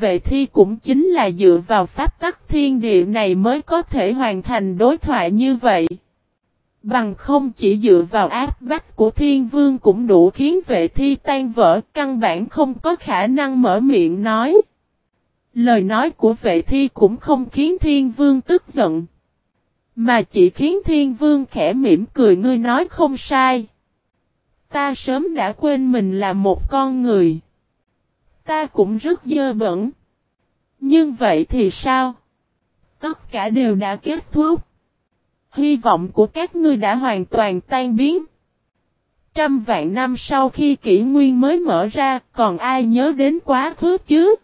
vệ thi cũng chính là dựa vào pháp tắc thiên địa này mới có thể hoàn thành đối thoại như vậy. Bằng không chỉ dựa vào áp bách của thiên vương cũng đủ khiến vệ thi tan vỡ, căn bản không có khả năng mở miệng nói. Lời nói của vệ thi cũng không khiến thiên vương tức giận. Mà chỉ khiến thiên vương khẽ mỉm cười ngươi nói không sai. Ta sớm đã quên mình là một con người. Ta cũng rất dơ bẩn. Nhưng vậy thì sao? Tất cả đều đã kết thúc. Hy vọng của các ngươi đã hoàn toàn tan biến. Trăm vạn năm sau khi kỷ nguyên mới mở ra, còn ai nhớ đến quá khứ chứ?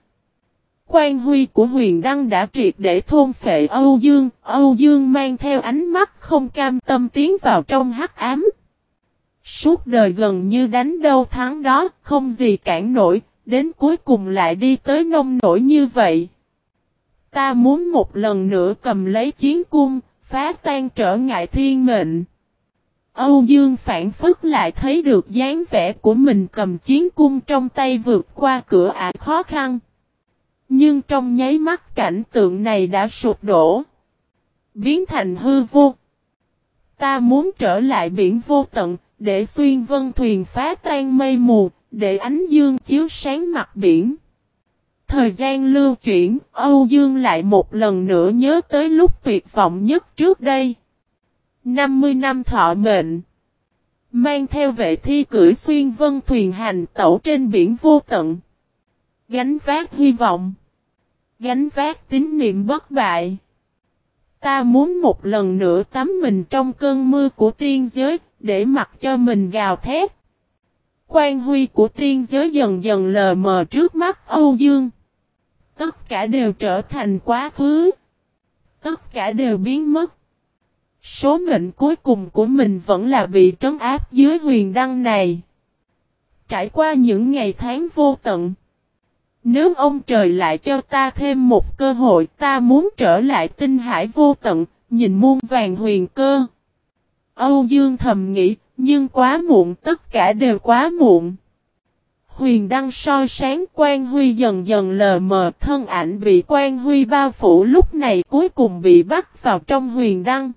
Quan huy của huyền đăng đã triệt để thôn phệ Âu Dương, Âu Dương mang theo ánh mắt không cam tâm tiến vào trong hắc ám. Suốt đời gần như đánh đâu thắng đó, không gì cản nổi, đến cuối cùng lại đi tới nông nổi như vậy. Ta muốn một lần nữa cầm lấy chiến cung, phá tan trở ngại thiên mệnh. Âu Dương phản phức lại thấy được dáng vẻ của mình cầm chiến cung trong tay vượt qua cửa ải khó khăn. Nhưng trong nháy mắt cảnh tượng này đã sụp đổ. Biến thành hư vô. Ta muốn trở lại biển vô tận, để xuyên vân thuyền phá tan mây mù, để ánh dương chiếu sáng mặt biển. Thời gian lưu chuyển, Âu Dương lại một lần nữa nhớ tới lúc tuyệt vọng nhất trước đây. 50 năm thọ mệnh. Mang theo vệ thi cưỡi xuyên vân thuyền hành tẩu trên biển vô tận. Gánh vác hy vọng. Gánh vác tín niệm bất bại. Ta muốn một lần nữa tắm mình trong cơn mưa của tiên giới, để mặc cho mình gào thét. Quan huy của tiên giới dần dần lờ mờ trước mắt Âu Dương. Tất cả đều trở thành quá khứ. Tất cả đều biến mất. Số mệnh cuối cùng của mình vẫn là bị trấn áp dưới huyền đăng này. Trải qua những ngày tháng vô tận. Nếu ông trời lại cho ta thêm một cơ hội ta muốn trở lại tinh hải vô tận, nhìn muôn vàng huyền cơ. Âu Dương thầm nghĩ, nhưng quá muộn tất cả đều quá muộn. Huyền đăng soi sáng quan huy dần dần lờ mờ thân ảnh bị quan huy bao phủ lúc này cuối cùng bị bắt vào trong huyền đăng.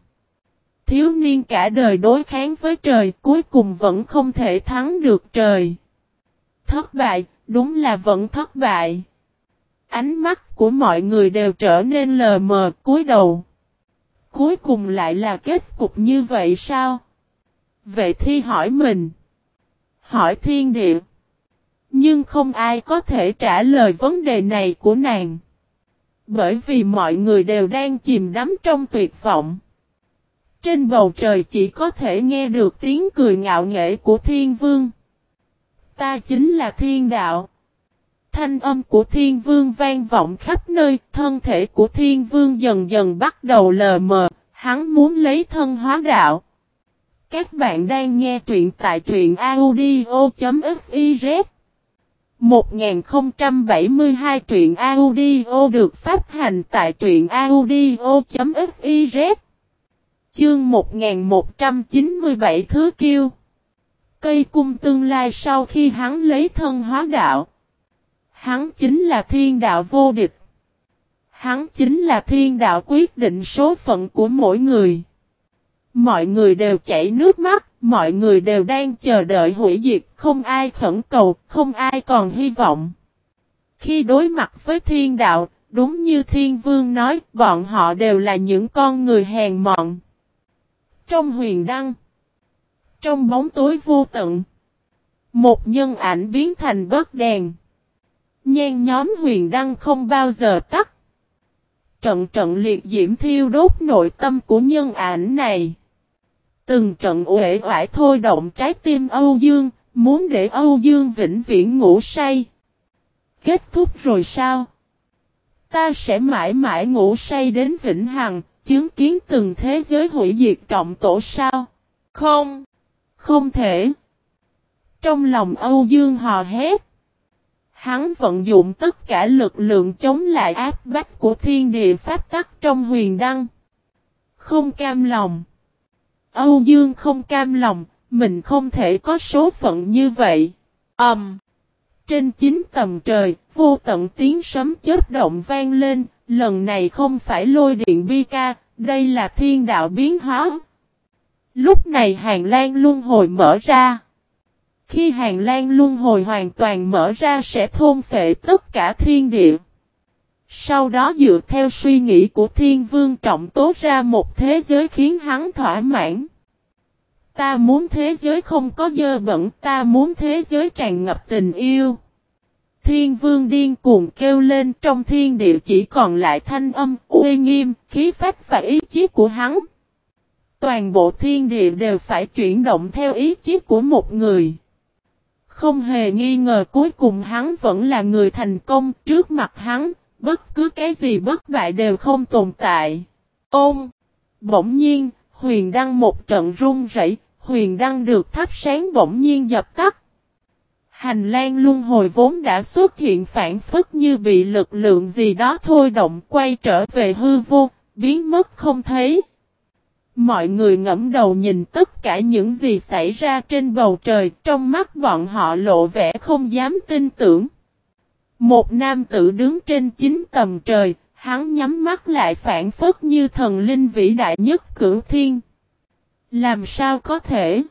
Thiếu niên cả đời đối kháng với trời cuối cùng vẫn không thể thắng được trời. Thất bại, đúng là vẫn thất bại. Ánh mắt của mọi người đều trở nên lờ mờ cúi đầu. Cuối cùng lại là kết cục như vậy sao? Vệ thi hỏi mình. Hỏi thiên địa. Nhưng không ai có thể trả lời vấn đề này của nàng. Bởi vì mọi người đều đang chìm đắm trong tuyệt vọng. Trên bầu trời chỉ có thể nghe được tiếng cười ngạo nghễ của thiên vương. Ta chính là thiên đạo. Thanh âm của thiên vương vang vọng khắp nơi, thân thể của thiên vương dần dần bắt đầu lờ mờ, hắn muốn lấy thân hóa đạo. Các bạn đang nghe truyện tại truyện audio.fiz 1072 truyện audio được phát hành tại truyện audio.fiz Chương 1197 Thứ Kiêu. Cây cung tương lai sau khi hắn lấy thân hóa đạo. Hắn chính là thiên đạo vô địch. Hắn chính là thiên đạo quyết định số phận của mỗi người. Mọi người đều chảy nước mắt, mọi người đều đang chờ đợi hủy diệt, không ai khẩn cầu, không ai còn hy vọng. Khi đối mặt với thiên đạo, đúng như thiên vương nói, bọn họ đều là những con người hèn mọn. Trong huyền đăng, trong bóng tối vô tận, một nhân ảnh biến thành bớt đèn. Nhan nhóm huyền đăng không bao giờ tắt. Trận trận liệt diễm thiêu đốt nội tâm của nhân ảnh này. Từng trận uể oải thôi động trái tim Âu Dương, muốn để Âu Dương vĩnh viễn ngủ say. Kết thúc rồi sao? Ta sẽ mãi mãi ngủ say đến vĩnh hằng, chứng kiến từng thế giới hủy diệt trọng tổ sao? Không, không thể. Trong lòng Âu Dương hò hét. Hắn vận dụng tất cả lực lượng chống lại áp bách của thiên địa pháp tắc trong huyền đăng. Không cam lòng. Âu Dương không cam lòng, mình không thể có số phận như vậy. Ầm. Um, Trên chín tầm trời, vô tận tiếng sấm chớp động vang lên, lần này không phải lôi điện bi ca, đây là thiên đạo biến hóa. Lúc này hàng lan luân hồi mở ra. Khi hàng lan luân hồi hoàn toàn mở ra sẽ thôn phệ tất cả thiên địa. Sau đó dựa theo suy nghĩ của thiên vương trọng tố ra một thế giới khiến hắn thỏa mãn. Ta muốn thế giới không có dơ bẩn, ta muốn thế giới tràn ngập tình yêu. Thiên vương điên cuồng kêu lên trong thiên địa chỉ còn lại thanh âm, uy nghiêm, khí phách và ý chí của hắn. Toàn bộ thiên địa đều phải chuyển động theo ý chí của một người. Không hề nghi ngờ cuối cùng hắn vẫn là người thành công trước mặt hắn, bất cứ cái gì bất bại đều không tồn tại. Ôm! Bỗng nhiên, huyền đăng một trận run rẩy, huyền đăng được thắp sáng bỗng nhiên dập tắt. Hành lang luân hồi vốn đã xuất hiện phản phất như bị lực lượng gì đó thôi động quay trở về hư vô, biến mất không thấy. Mọi người ngẫm đầu nhìn tất cả những gì xảy ra trên bầu trời, trong mắt bọn họ lộ vẻ không dám tin tưởng. Một nam tử đứng trên chính tầm trời, hắn nhắm mắt lại phản phất như thần linh vĩ đại nhất cửu thiên. Làm sao có thể?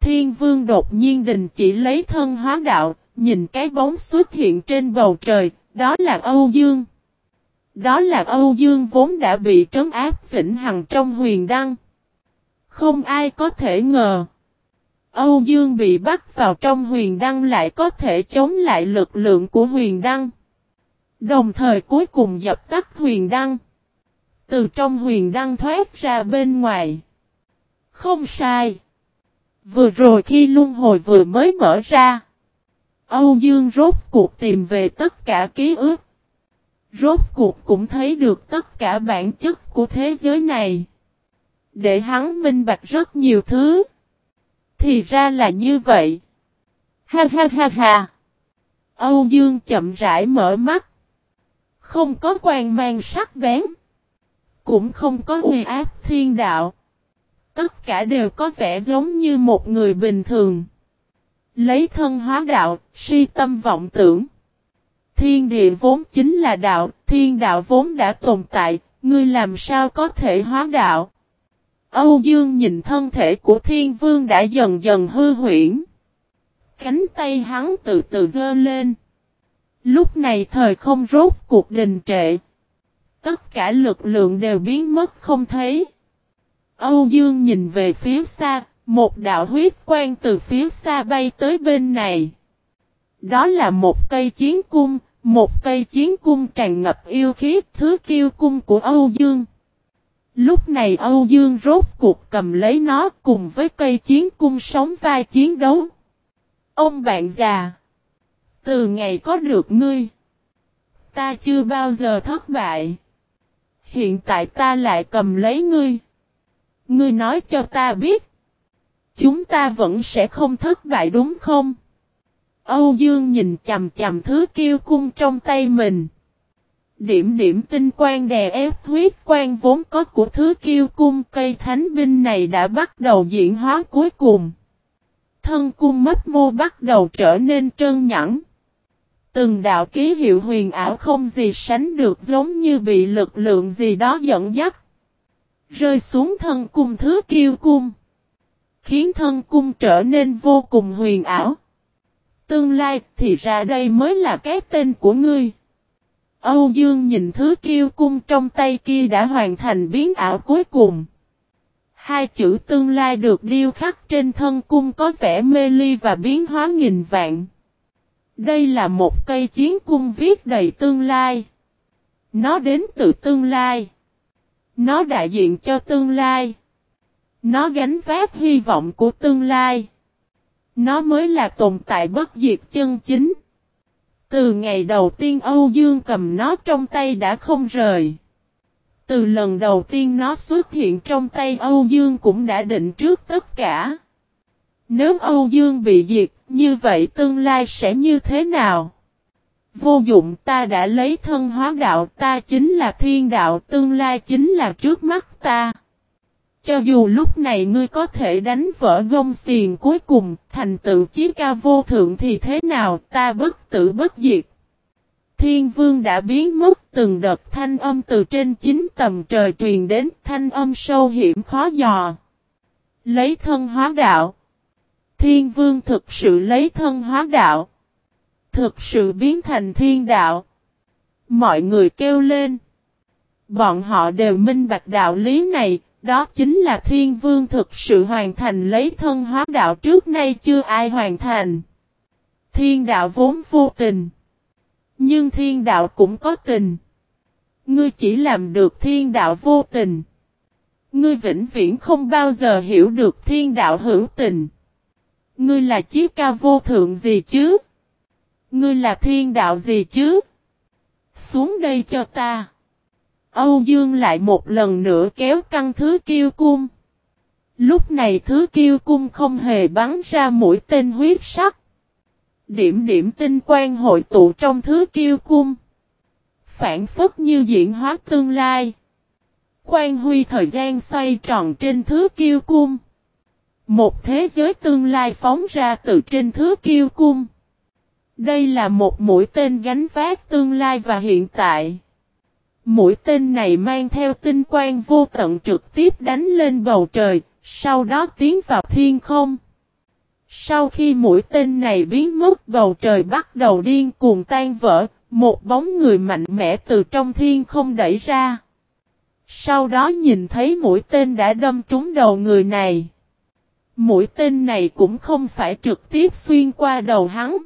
Thiên vương đột nhiên đình chỉ lấy thân hóa đạo, nhìn cái bóng xuất hiện trên bầu trời, đó là Âu Dương. Đó là Âu Dương vốn đã bị trấn áp vĩnh hằng trong huyền đăng. Không ai có thể ngờ. Âu Dương bị bắt vào trong huyền đăng lại có thể chống lại lực lượng của huyền đăng. Đồng thời cuối cùng dập tắt huyền đăng. Từ trong huyền đăng thoát ra bên ngoài. Không sai. Vừa rồi khi luân hồi vừa mới mở ra. Âu Dương rốt cuộc tìm về tất cả ký ức. Rốt cuộc cũng thấy được tất cả bản chất của thế giới này. Để hắn minh bạch rất nhiều thứ. Thì ra là như vậy. Ha ha ha ha. Âu Dương chậm rãi mở mắt. Không có quan mang sắc bén. Cũng không có uy ác thiên đạo. Tất cả đều có vẻ giống như một người bình thường. Lấy thân hóa đạo, si tâm vọng tưởng. Thiên địa vốn chính là đạo, thiên đạo vốn đã tồn tại, ngươi làm sao có thể hóa đạo? Âu Dương nhìn thân thể của thiên vương đã dần dần hư huyễn. Cánh tay hắn từ từ dơ lên. Lúc này thời không rốt cuộc đình trệ. Tất cả lực lượng đều biến mất không thấy. Âu Dương nhìn về phía xa, một đạo huyết quang từ phía xa bay tới bên này. Đó là một cây chiến cung, một cây chiến cung tràn ngập yêu khí thứ kiêu cung của Âu Dương. Lúc này Âu Dương rốt cuộc cầm lấy nó cùng với cây chiến cung sống vai chiến đấu. Ông bạn già. Từ ngày có được ngươi. Ta chưa bao giờ thất bại. Hiện tại ta lại cầm lấy ngươi. Ngươi nói cho ta biết. Chúng ta vẫn sẽ không thất bại đúng không? Âu Dương nhìn chầm chầm thứ kiêu cung trong tay mình. Điểm điểm tinh quang đè ép huyết quang vốn có của thứ kiêu cung, cây thánh binh này đã bắt đầu diễn hóa cuối cùng. Thân cung mất mô bắt đầu trở nên trơn nhẵn. Từng đạo ký hiệu huyền ảo không gì sánh được giống như bị lực lượng gì đó dẫn dắt. Rơi xuống thân cung thứ kiêu cung. Khiến thân cung trở nên vô cùng huyền ảo. Tương lai thì ra đây mới là cái tên của ngươi. Âu Dương nhìn thứ kiêu cung trong tay kia đã hoàn thành biến ảo cuối cùng. Hai chữ tương lai được điêu khắc trên thân cung có vẻ mê ly và biến hóa nghìn vạn. Đây là một cây chiến cung viết đầy tương lai. Nó đến từ tương lai. Nó đại diện cho tương lai. Nó gánh vác hy vọng của tương lai. Nó mới là tồn tại bất diệt chân chính. Từ ngày đầu tiên Âu Dương cầm nó trong tay đã không rời. Từ lần đầu tiên nó xuất hiện trong tay Âu Dương cũng đã định trước tất cả. Nếu Âu Dương bị diệt, như vậy tương lai sẽ như thế nào? Vô dụng ta đã lấy thân hóa đạo ta chính là thiên đạo tương lai chính là trước mắt ta. Cho dù lúc này ngươi có thể đánh vỡ gông xiềng cuối cùng, thành tựu chí ca vô thượng thì thế nào, ta bất tử bất diệt. Thiên vương đã biến mất từng đợt thanh âm từ trên chín tầm trời truyền đến thanh âm sâu hiểm khó dò. Lấy thân hóa đạo. Thiên vương thực sự lấy thân hóa đạo. Thực sự biến thành thiên đạo. Mọi người kêu lên. Bọn họ đều minh bạch đạo lý này, đó chính là thiên vương thực sự hoàn thành lấy thân hóa đạo trước nay chưa ai hoàn thành. Thiên đạo vốn vô tình. Nhưng thiên đạo cũng có tình. Ngươi chỉ làm được thiên đạo vô tình. Ngươi vĩnh viễn không bao giờ hiểu được thiên đạo hữu tình. Ngươi là chiếc ca vô thượng gì chứ? Ngươi là thiên đạo gì chứ? Xuống đây cho ta. Âu Dương lại một lần nữa kéo căng thứ kiêu cung. Lúc này thứ kiêu cung không hề bắn ra mũi tên huyết sắc. Điểm điểm tinh quang hội tụ trong thứ kiêu cung. Phản phất như diễn hóa tương lai. Quan huy thời gian xoay tròn trên thứ kiêu cung. Một thế giới tương lai phóng ra từ trên thứ kiêu cung. Đây là một mũi tên gánh vác tương lai và hiện tại. Mũi tên này mang theo tinh quang vô tận trực tiếp đánh lên bầu trời, sau đó tiến vào thiên không. Sau khi mũi tên này biến mất bầu trời bắt đầu điên cuồng tan vỡ, một bóng người mạnh mẽ từ trong thiên không đẩy ra. Sau đó nhìn thấy mũi tên đã đâm trúng đầu người này. Mũi tên này cũng không phải trực tiếp xuyên qua đầu hắn.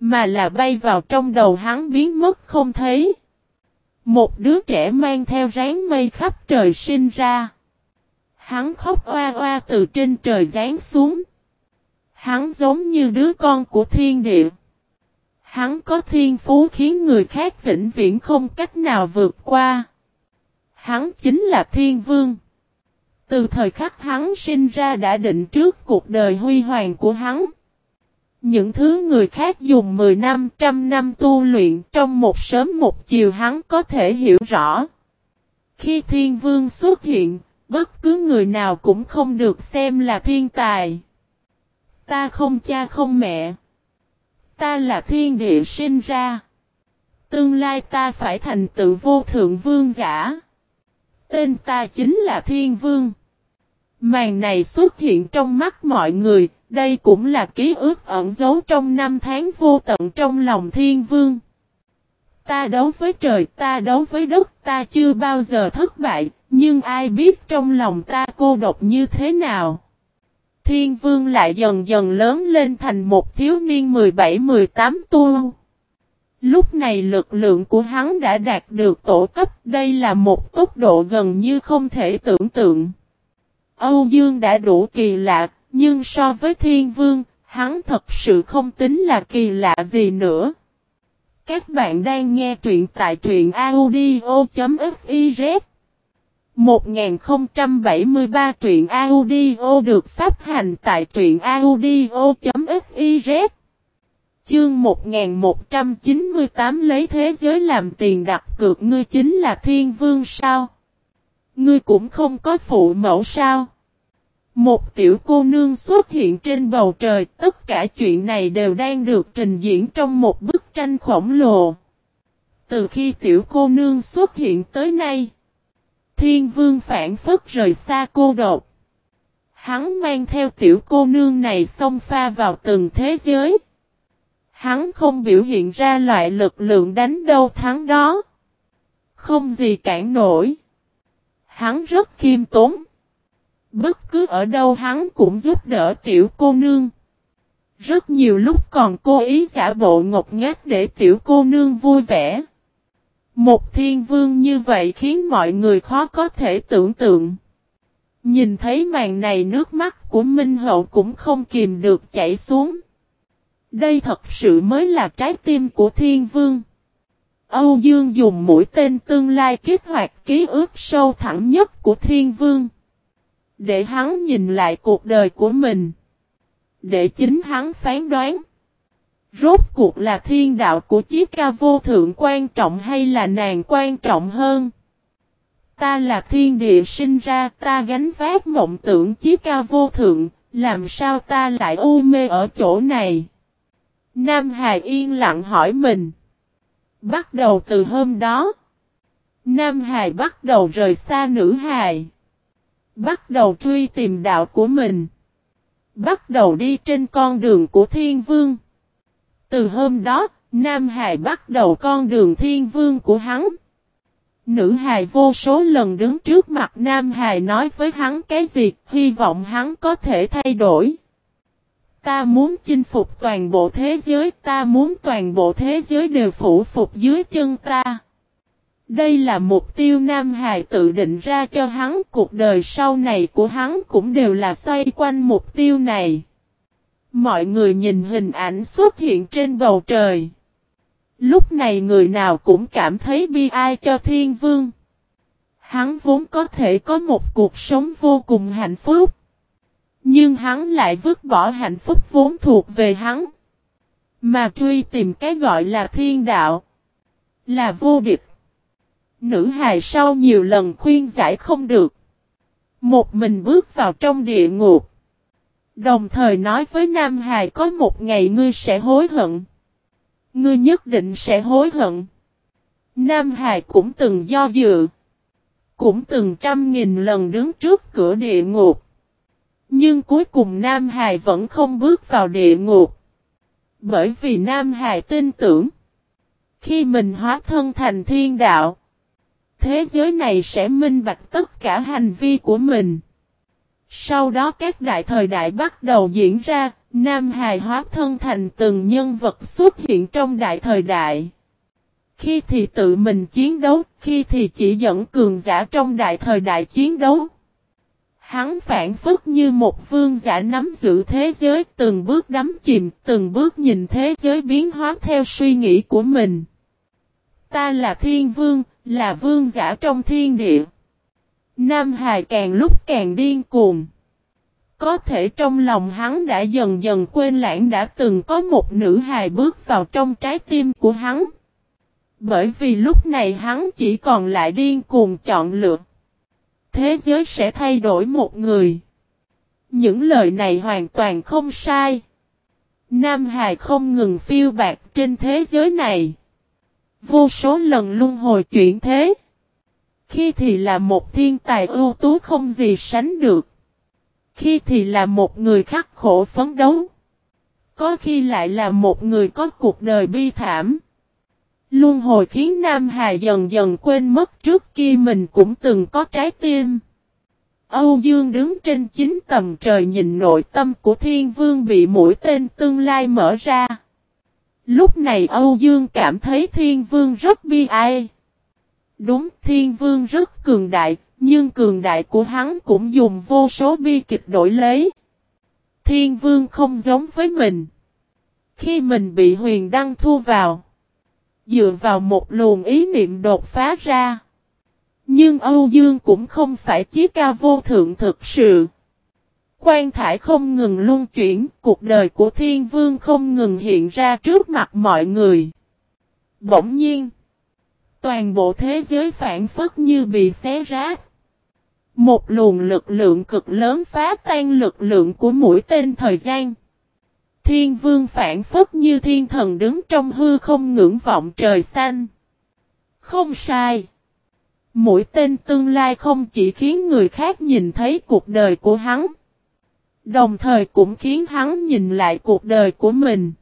Mà là bay vào trong đầu hắn biến mất không thấy. Một đứa trẻ mang theo ráng mây khắp trời sinh ra. Hắn khóc oa oa từ trên trời rán xuống. Hắn giống như đứa con của thiên địa. Hắn có thiên phú khiến người khác vĩnh viễn không cách nào vượt qua. Hắn chính là thiên vương. Từ thời khắc hắn sinh ra đã định trước cuộc đời huy hoàng của hắn. Những thứ người khác dùng 10 năm, trăm năm tu luyện trong một sớm một chiều hắn có thể hiểu rõ. Khi thiên vương xuất hiện, bất cứ người nào cũng không được xem là thiên tài. Ta không cha không mẹ. Ta là thiên địa sinh ra. Tương lai ta phải thành tựu vô thượng vương giả. Tên ta chính là thiên vương. Màn này xuất hiện trong mắt mọi người, đây cũng là ký ức ẩn giấu trong năm tháng vô tận trong lòng thiên vương. Ta đấu với trời, ta đấu với đất, ta chưa bao giờ thất bại, nhưng ai biết trong lòng ta cô độc như thế nào. Thiên vương lại dần dần lớn lên thành một thiếu niên 17-18 tu. Lúc này lực lượng của hắn đã đạt được tổ cấp, đây là một tốc độ gần như không thể tưởng tượng. Âu Dương đã đủ kỳ lạ, nhưng so với thiên vương, hắn thật sự không tính là kỳ lạ gì nữa. Các bạn đang nghe truyện tại truyện audio.fiz 1073 truyện audio được phát hành tại truyện audio.fiz Chương 1198 lấy thế giới làm tiền đặt cược ngươi chính là thiên vương sao? Ngươi cũng không có phụ mẫu sao? Một tiểu cô nương xuất hiện trên bầu trời, tất cả chuyện này đều đang được trình diễn trong một bức tranh khổng lồ. Từ khi tiểu cô nương xuất hiện tới nay, thiên vương phản phất rời xa cô độc. Hắn mang theo tiểu cô nương này xông pha vào từng thế giới. Hắn không biểu hiện ra loại lực lượng đánh đâu thắng đó. Không gì cản nổi. Hắn rất khiêm tốn. Bất cứ ở đâu hắn cũng giúp đỡ tiểu cô nương. Rất nhiều lúc còn cố ý giả bộ ngọc nghếch để tiểu cô nương vui vẻ. Một thiên vương như vậy khiến mọi người khó có thể tưởng tượng. Nhìn thấy màn này nước mắt của Minh Hậu cũng không kìm được chảy xuống. Đây thật sự mới là trái tim của thiên vương. Âu Dương dùng mũi tên tương lai kích hoạt ký ức sâu thẳm nhất của thiên vương. Để hắn nhìn lại cuộc đời của mình. Để chính hắn phán đoán. Rốt cuộc là thiên đạo của chiếc ca vô thượng quan trọng hay là nàng quan trọng hơn? Ta là thiên địa sinh ra, ta gánh vác mộng tưởng chiếc ca vô thượng, làm sao ta lại u mê ở chỗ này? Nam Hải yên lặng hỏi mình. Bắt đầu từ hôm đó, Nam Hải bắt đầu rời xa nữ hài. Bắt đầu truy tìm đạo của mình. Bắt đầu đi trên con đường của thiên vương. Từ hôm đó, Nam Hải bắt đầu con đường thiên vương của hắn. Nữ hài vô số lần đứng trước mặt Nam Hài nói với hắn cái gì, hy vọng hắn có thể thay đổi. Ta muốn chinh phục toàn bộ thế giới, ta muốn toàn bộ thế giới đều phủ phục dưới chân ta. Đây là mục tiêu Nam Hải tự định ra cho hắn, cuộc đời sau này của hắn cũng đều là xoay quanh mục tiêu này. Mọi người nhìn hình ảnh xuất hiện trên bầu trời. Lúc này người nào cũng cảm thấy bi ai cho thiên vương. Hắn vốn có thể có một cuộc sống vô cùng hạnh phúc. Nhưng hắn lại vứt bỏ hạnh phúc vốn thuộc về hắn. Mà truy tìm cái gọi là thiên đạo. Là vô địch. Nữ hài sau nhiều lần khuyên giải không được. Một mình bước vào trong địa ngục. Đồng thời nói với Nam Hài có một ngày ngươi sẽ hối hận. Ngươi nhất định sẽ hối hận. Nam hài cũng từng do dự. Cũng từng trăm nghìn lần đứng trước cửa địa ngục. Nhưng cuối cùng Nam hài vẫn không bước vào địa ngục. Bởi vì Nam hài tin tưởng. Khi mình hóa thân thành thiên đạo. Thế giới này sẽ minh bạch tất cả hành vi của mình. Sau đó các đại thời đại bắt đầu diễn ra, Nam Hài hóa thân thành từng nhân vật xuất hiện trong đại thời đại. Khi thì tự mình chiến đấu, khi thì chỉ dẫn cường giả trong đại thời đại chiến đấu. Hắn phản phức như một vương giả nắm giữ thế giới, từng bước đắm chìm, từng bước nhìn thế giới biến hóa theo suy nghĩ của mình. Ta là thiên vương, là vương giả trong thiên địa. Nam Hải càng lúc càng điên cuồng. Có thể trong lòng hắn đã dần dần quên lãng đã từng có một nữ hài bước vào trong trái tim của hắn. Bởi vì lúc này hắn chỉ còn lại điên cuồng chọn lựa. Thế giới sẽ thay đổi một người. Những lời này hoàn toàn không sai. Nam Hải không ngừng phiêu bạc trên thế giới này. Vô số lần luân hồi chuyển thế. Khi thì là một thiên tài ưu tú không gì sánh được. Khi thì là một người khắc khổ phấn đấu. Có khi lại là một người có cuộc đời bi thảm. Luân hồi khiến Nam Hà dần dần quên mất trước kia mình cũng từng có trái tim. Âu Dương đứng trên chính tầm trời nhìn nội tâm của thiên vương bị mũi tên tương lai mở ra. Lúc này Âu Dương cảm thấy thiên vương rất bi ai. Đúng thiên vương rất cường đại, nhưng cường đại của hắn cũng dùng vô số bi kịch đổi lấy. Thiên vương không giống với mình. Khi mình bị huyền đăng thu vào. Dựa vào một luồng ý niệm đột phá ra. Nhưng Âu Dương cũng không phải chí ca vô thượng thực sự. Quan thải không ngừng luân chuyển, cuộc đời của thiên vương không ngừng hiện ra trước mặt mọi người. Bỗng nhiên, toàn bộ thế giới phản phất như bị xé rách. Một luồng lực lượng cực lớn phá tan lực lượng của mũi tên thời gian. Thiên vương phản phất như thiên thần đứng trong hư không ngưỡng vọng trời xanh. Không sai. Mũi tên tương lai không chỉ khiến người khác nhìn thấy cuộc đời của hắn. Đồng thời cũng khiến hắn nhìn lại cuộc đời của mình.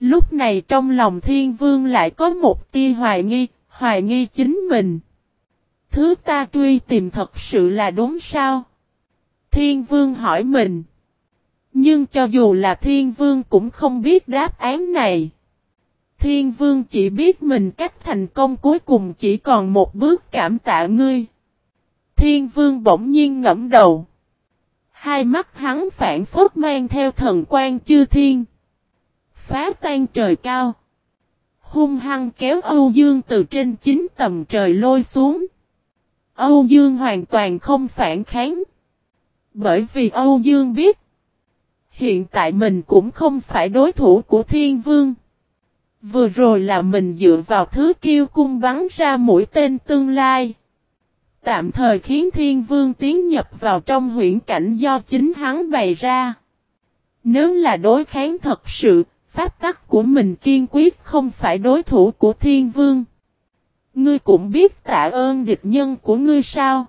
Lúc này trong lòng thiên vương lại có một tia hoài nghi, hoài nghi chính mình. Thứ ta truy tìm thật sự là đúng sao? Thiên vương hỏi mình. Nhưng cho dù là thiên vương cũng không biết đáp án này. Thiên vương chỉ biết mình cách thành công cuối cùng chỉ còn một bước cảm tạ ngươi. Thiên vương bỗng nhiên ngẫm đầu. Hai mắt hắn phản phất mang theo thần quan chư thiên. Phá tan trời cao. Hung hăng kéo Âu Dương từ trên chính tầm trời lôi xuống. Âu Dương hoàn toàn không phản kháng. Bởi vì Âu Dương biết. Hiện tại mình cũng không phải đối thủ của thiên vương. Vừa rồi là mình dựa vào thứ kiêu cung bắn ra mũi tên tương lai. Tạm thời khiến thiên vương tiến nhập vào trong huyễn cảnh do chính hắn bày ra. Nếu là đối kháng thật sự, pháp tắc của mình kiên quyết không phải đối thủ của thiên vương. Ngươi cũng biết tạ ơn địch nhân của ngươi sao?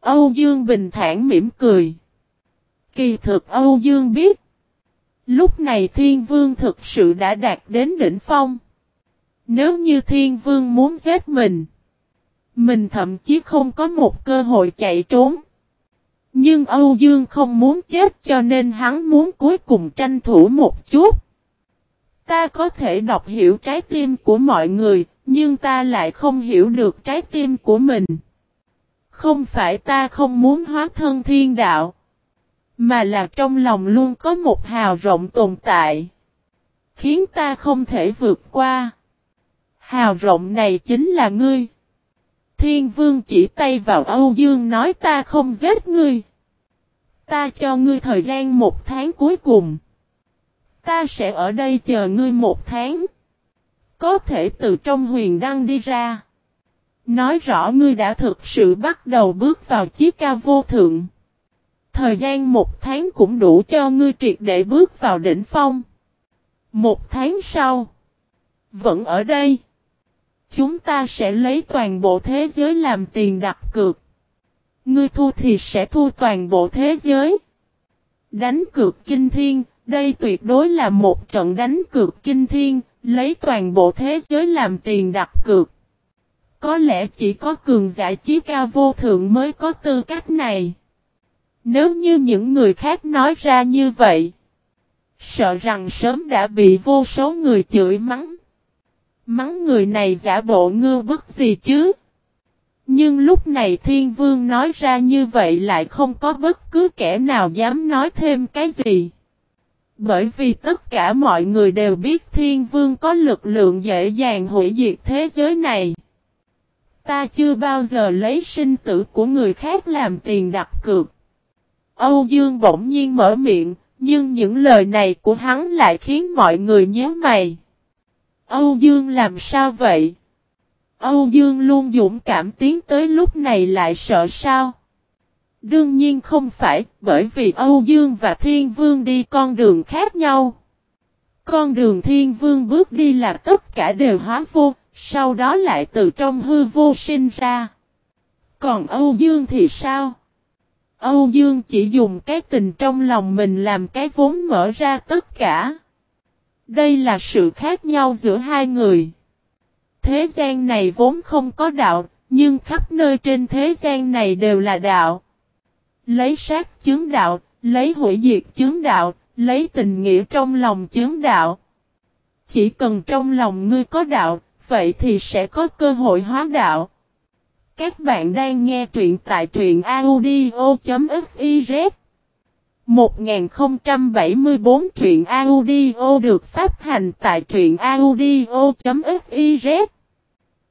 Âu Dương bình thản mỉm cười. Kỳ thực Âu Dương biết. Lúc này thiên vương thực sự đã đạt đến đỉnh phong. Nếu như thiên vương muốn giết mình. Mình thậm chí không có một cơ hội chạy trốn. Nhưng Âu Dương không muốn chết cho nên hắn muốn cuối cùng tranh thủ một chút. Ta có thể đọc hiểu trái tim của mọi người, nhưng ta lại không hiểu được trái tim của mình. Không phải ta không muốn hóa thân thiên đạo, mà là trong lòng luôn có một hào rộng tồn tại, khiến ta không thể vượt qua. Hào rộng này chính là ngươi. Thiên vương chỉ tay vào Âu Dương nói, ta không giết ngươi. Ta cho ngươi thời gian một tháng cuối cùng. Ta sẽ ở đây chờ ngươi một tháng. Có thể từ trong huyền đăng đi ra. Nói rõ ngươi đã thực sự bắt đầu bước vào chiếc ca vô thượng. Thời gian một tháng cũng đủ cho ngươi triệt để bước vào đỉnh phong. Một tháng sau. Vẫn ở đây. Chúng ta sẽ lấy toàn bộ thế giới làm tiền đặt cược. Ngươi thu thì sẽ thu toàn bộ thế giới. Đánh cược kinh thiên, đây tuyệt đối là một trận đánh cược kinh thiên, lấy toàn bộ thế giới làm tiền đặt cược. Có lẽ chỉ có cường giả chí cao vô thượng mới có tư cách này. Nếu như những người khác nói ra như vậy, sợ rằng sớm đã bị vô số người chửi mắng. Mắng người này giả bộ ngư bức gì chứ? Nhưng lúc này thiên vương nói ra như vậy lại không có bất cứ kẻ nào dám nói thêm cái gì. Bởi vì tất cả mọi người đều biết thiên vương có lực lượng dễ dàng hủy diệt thế giới này. Ta chưa bao giờ lấy sinh tử của người khác làm tiền đặt cược. Âu Dương bỗng nhiên mở miệng, nhưng những lời này của hắn lại khiến mọi người nhớ mày. Âu Dương làm sao vậy? Âu Dương luôn dũng cảm tiến tới lúc này lại sợ sao? Đương nhiên không phải, bởi vì Âu Dương và Thiên Vương đi con đường khác nhau. Con đường Thiên Vương bước đi là tất cả đều hóa vô, sau đó lại từ trong hư vô sinh ra. Còn Âu Dương thì sao? Âu Dương chỉ dùng cái tình trong lòng mình làm cái vốn mở ra tất cả. Đây là sự khác nhau giữa hai người. Thế gian này vốn không có đạo, nhưng khắp nơi trên thế gian này đều là đạo. Lấy sát chứng đạo, lấy hủy diệt chứng đạo, lấy tình nghĩa trong lòng chứng đạo. Chỉ cần trong lòng ngươi có đạo, vậy thì sẽ có cơ hội hóa đạo. Các bạn đang nghe truyện tại truyện audio.fif 1074 truyện audio được phát hành tại truyện audio.fiz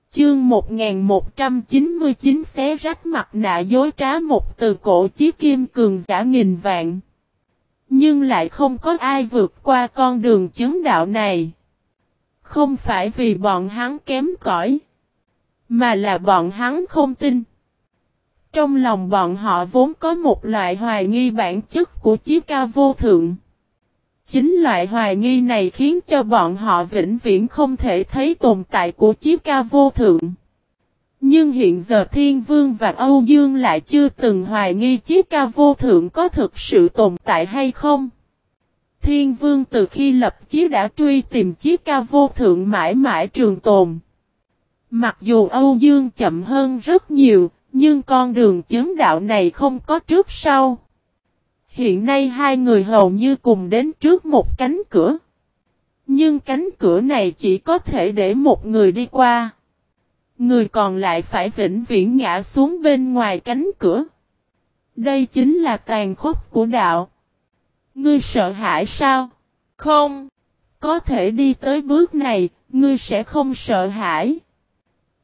Chương 1199 xé rách mặt nạ dối trá một từ cổ chí kim cường giả nghìn vạn. Nhưng lại không có ai vượt qua con đường chứng đạo này. Không phải vì bọn hắn kém cỏi, mà là bọn hắn không tin. Trong lòng bọn họ vốn có một loại hoài nghi bản chất của chiếc ca vô thượng. Chính loại hoài nghi này khiến cho bọn họ vĩnh viễn không thể thấy tồn tại của chiếc ca vô thượng. Nhưng hiện giờ Thiên Vương và Âu Dương lại chưa từng hoài nghi chiếc ca vô thượng có thực sự tồn tại hay không. Thiên Vương từ khi lập chí đã truy tìm chiếc ca vô thượng mãi mãi trường tồn. Mặc dù Âu Dương chậm hơn rất nhiều, nhưng con đường chứng đạo này không có trước sau. Hiện nay hai người hầu như cùng đến trước một cánh cửa. Nhưng cánh cửa này chỉ có thể để một người đi qua. Người còn lại phải vĩnh viễn ngã xuống bên ngoài cánh cửa. Đây chính là tàn khốc của đạo. Ngươi sợ hãi sao? Không. Có thể đi tới bước này, ngươi sẽ không sợ hãi.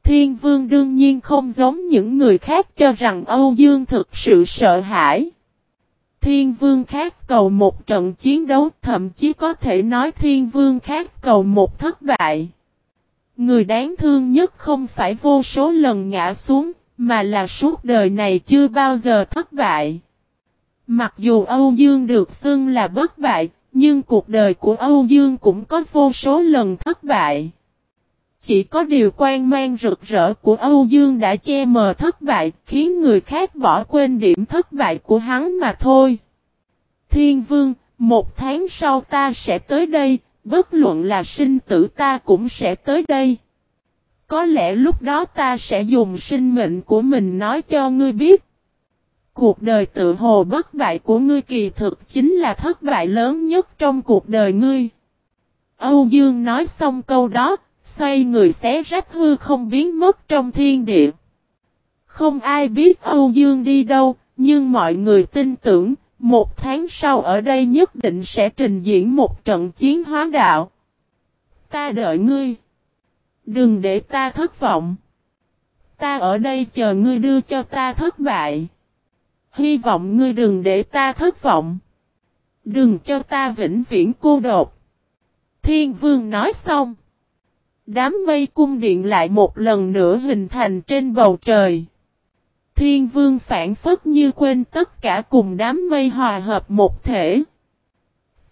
Thiên vương đương nhiên không giống những người khác cho rằng Âu Dương thực sự sợ hãi. Thiên vương khác cầu một trận chiến đấu thậm chí có thể nói thiên vương khác cầu một thất bại. Người đáng thương nhất không phải vô số lần ngã xuống, mà là suốt đời này chưa bao giờ thất bại. Mặc dù Âu Dương được xưng là bất bại, nhưng cuộc đời của Âu Dương cũng có vô số lần thất bại. Chỉ có điều quan mang rực rỡ của Âu Dương đã che mờ thất bại, khiến người khác bỏ quên điểm thất bại của hắn mà thôi. Thiên Vương, một tháng sau ta sẽ tới đây, bất luận là sinh tử ta cũng sẽ tới đây. Có lẽ lúc đó ta sẽ dùng sinh mệnh của mình nói cho ngươi biết. Cuộc đời tự hồ bất bại của ngươi kỳ thực chính là thất bại lớn nhất trong cuộc đời ngươi. Âu Dương nói xong câu đó, xoay người xé rách hư không biến mất trong thiên địa. Không ai biết Âu Dương đi đâu, nhưng mọi người tin tưởng, một tháng sau ở đây nhất định sẽ trình diễn một trận chiến hóa đạo. Ta đợi ngươi. Đừng để ta thất vọng. Ta ở đây chờ ngươi đưa cho ta thất bại. Hy vọng ngươi đừng để ta thất vọng. Đừng cho ta vĩnh viễn cô độc. Thiên vương nói xong. Đám mây cung điện lại một lần nữa hình thành trên bầu trời. Thiên vương phản phất như quên tất cả cùng đám mây hòa hợp một thể.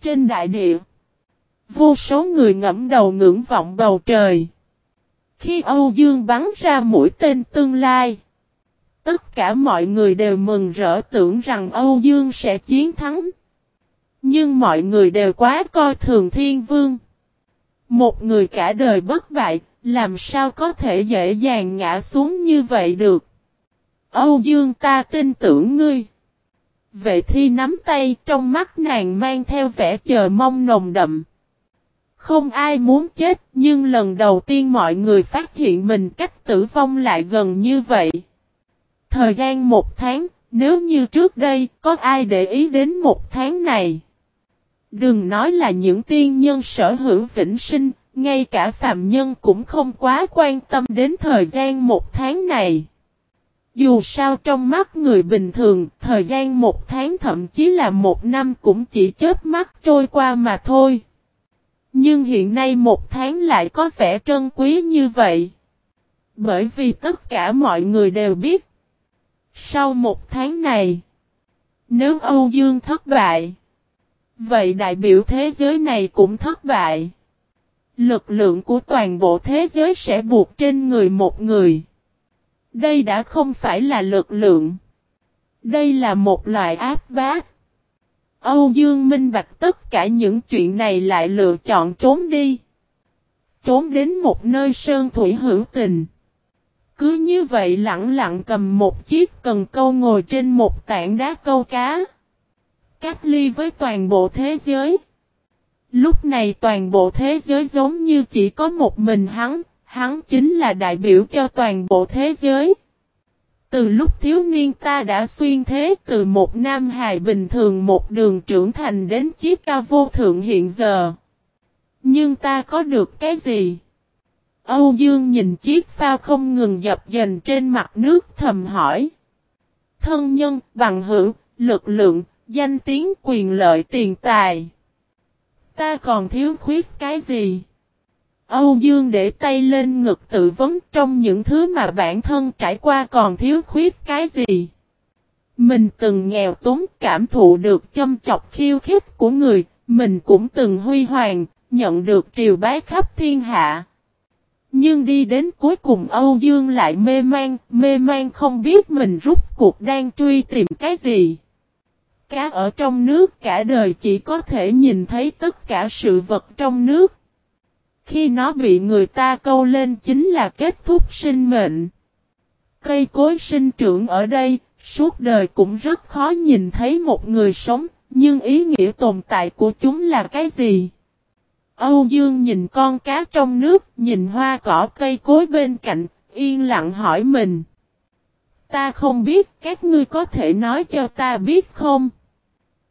Trên đại địa, vô số người ngẫm đầu ngưỡng vọng bầu trời. Khi Âu Dương bắn ra mũi tên tương lai, tất cả mọi người đều mừng rỡ tưởng rằng Âu Dương sẽ chiến thắng. Nhưng mọi người đều quá coi thường thiên vương. Một người cả đời bất bại, làm sao có thể dễ dàng ngã xuống như vậy được. Âu Dương ta tin tưởng ngươi. Vệ thi nắm tay trong mắt nàng mang theo vẻ chờ mong nồng đậm. Không ai muốn chết nhưng lần đầu tiên mọi người phát hiện mình cách tử vong lại gần như vậy. Thời gian một tháng, nếu như trước đây có ai để ý đến một tháng này. Đừng nói là những tiên nhân sở hữu vĩnh sinh, ngay cả phạm nhân cũng không quá quan tâm đến thời gian một tháng này. Dù sao trong mắt người bình thường, thời gian một tháng thậm chí là một năm cũng chỉ chết mắt trôi qua mà thôi. Nhưng hiện nay một tháng lại có vẻ trân quý như vậy. Bởi vì tất cả mọi người đều biết. Sau một tháng này, nếu Âu Dương thất bại, vậy đại biểu thế giới này cũng thất bại. Lực lượng của toàn bộ thế giới sẽ buộc trên người một người. Đây đã không phải là lực lượng. Đây là một loại áp bát. Âu Dương minh bạch tất cả những chuyện này lại lựa chọn trốn đi. Trốn đến một nơi sơn thủy hữu tình. Cứ như vậy lặng lặng cầm một chiếc cần câu ngồi trên một tảng đá câu cá. Cách ly với toàn bộ thế giới. Lúc này toàn bộ thế giới giống như chỉ có một mình hắn, hắn chính là đại biểu cho toàn bộ thế giới. Từ lúc thiếu niên ta đã xuyên thế từ một nam hài bình thường một đường trưởng thành đến chiếc ca vô thượng hiện giờ. Nhưng ta có được cái gì? Âu Dương nhìn chiếc phao không ngừng dập dành trên mặt nước thầm hỏi. Thân nhân, bằng hữu, lực lượng, danh tiếng quyền lợi tiền tài. Ta còn thiếu khuyết cái gì? Âu Dương để tay lên ngực tự vấn trong những thứ mà bản thân trải qua còn thiếu khuyết cái gì. Mình từng nghèo túng cảm thụ được châm chọc khiêu khích của người, mình cũng từng huy hoàng, nhận được triều bái khắp thiên hạ. Nhưng đi đến cuối cùng Âu Dương lại mê man, mê man không biết mình rút cuộc đang truy tìm cái gì. Cá ở trong nước cả đời chỉ có thể nhìn thấy tất cả sự vật trong nước. Khi nó bị người ta câu lên chính là kết thúc sinh mệnh. Cây cối sinh trưởng ở đây, suốt đời cũng rất khó nhìn thấy một người sống, nhưng ý nghĩa tồn tại của chúng là cái gì? Âu Dương nhìn con cá trong nước, nhìn hoa cỏ cây cối bên cạnh, yên lặng hỏi mình. Ta không biết, các ngươi có thể nói cho ta biết không?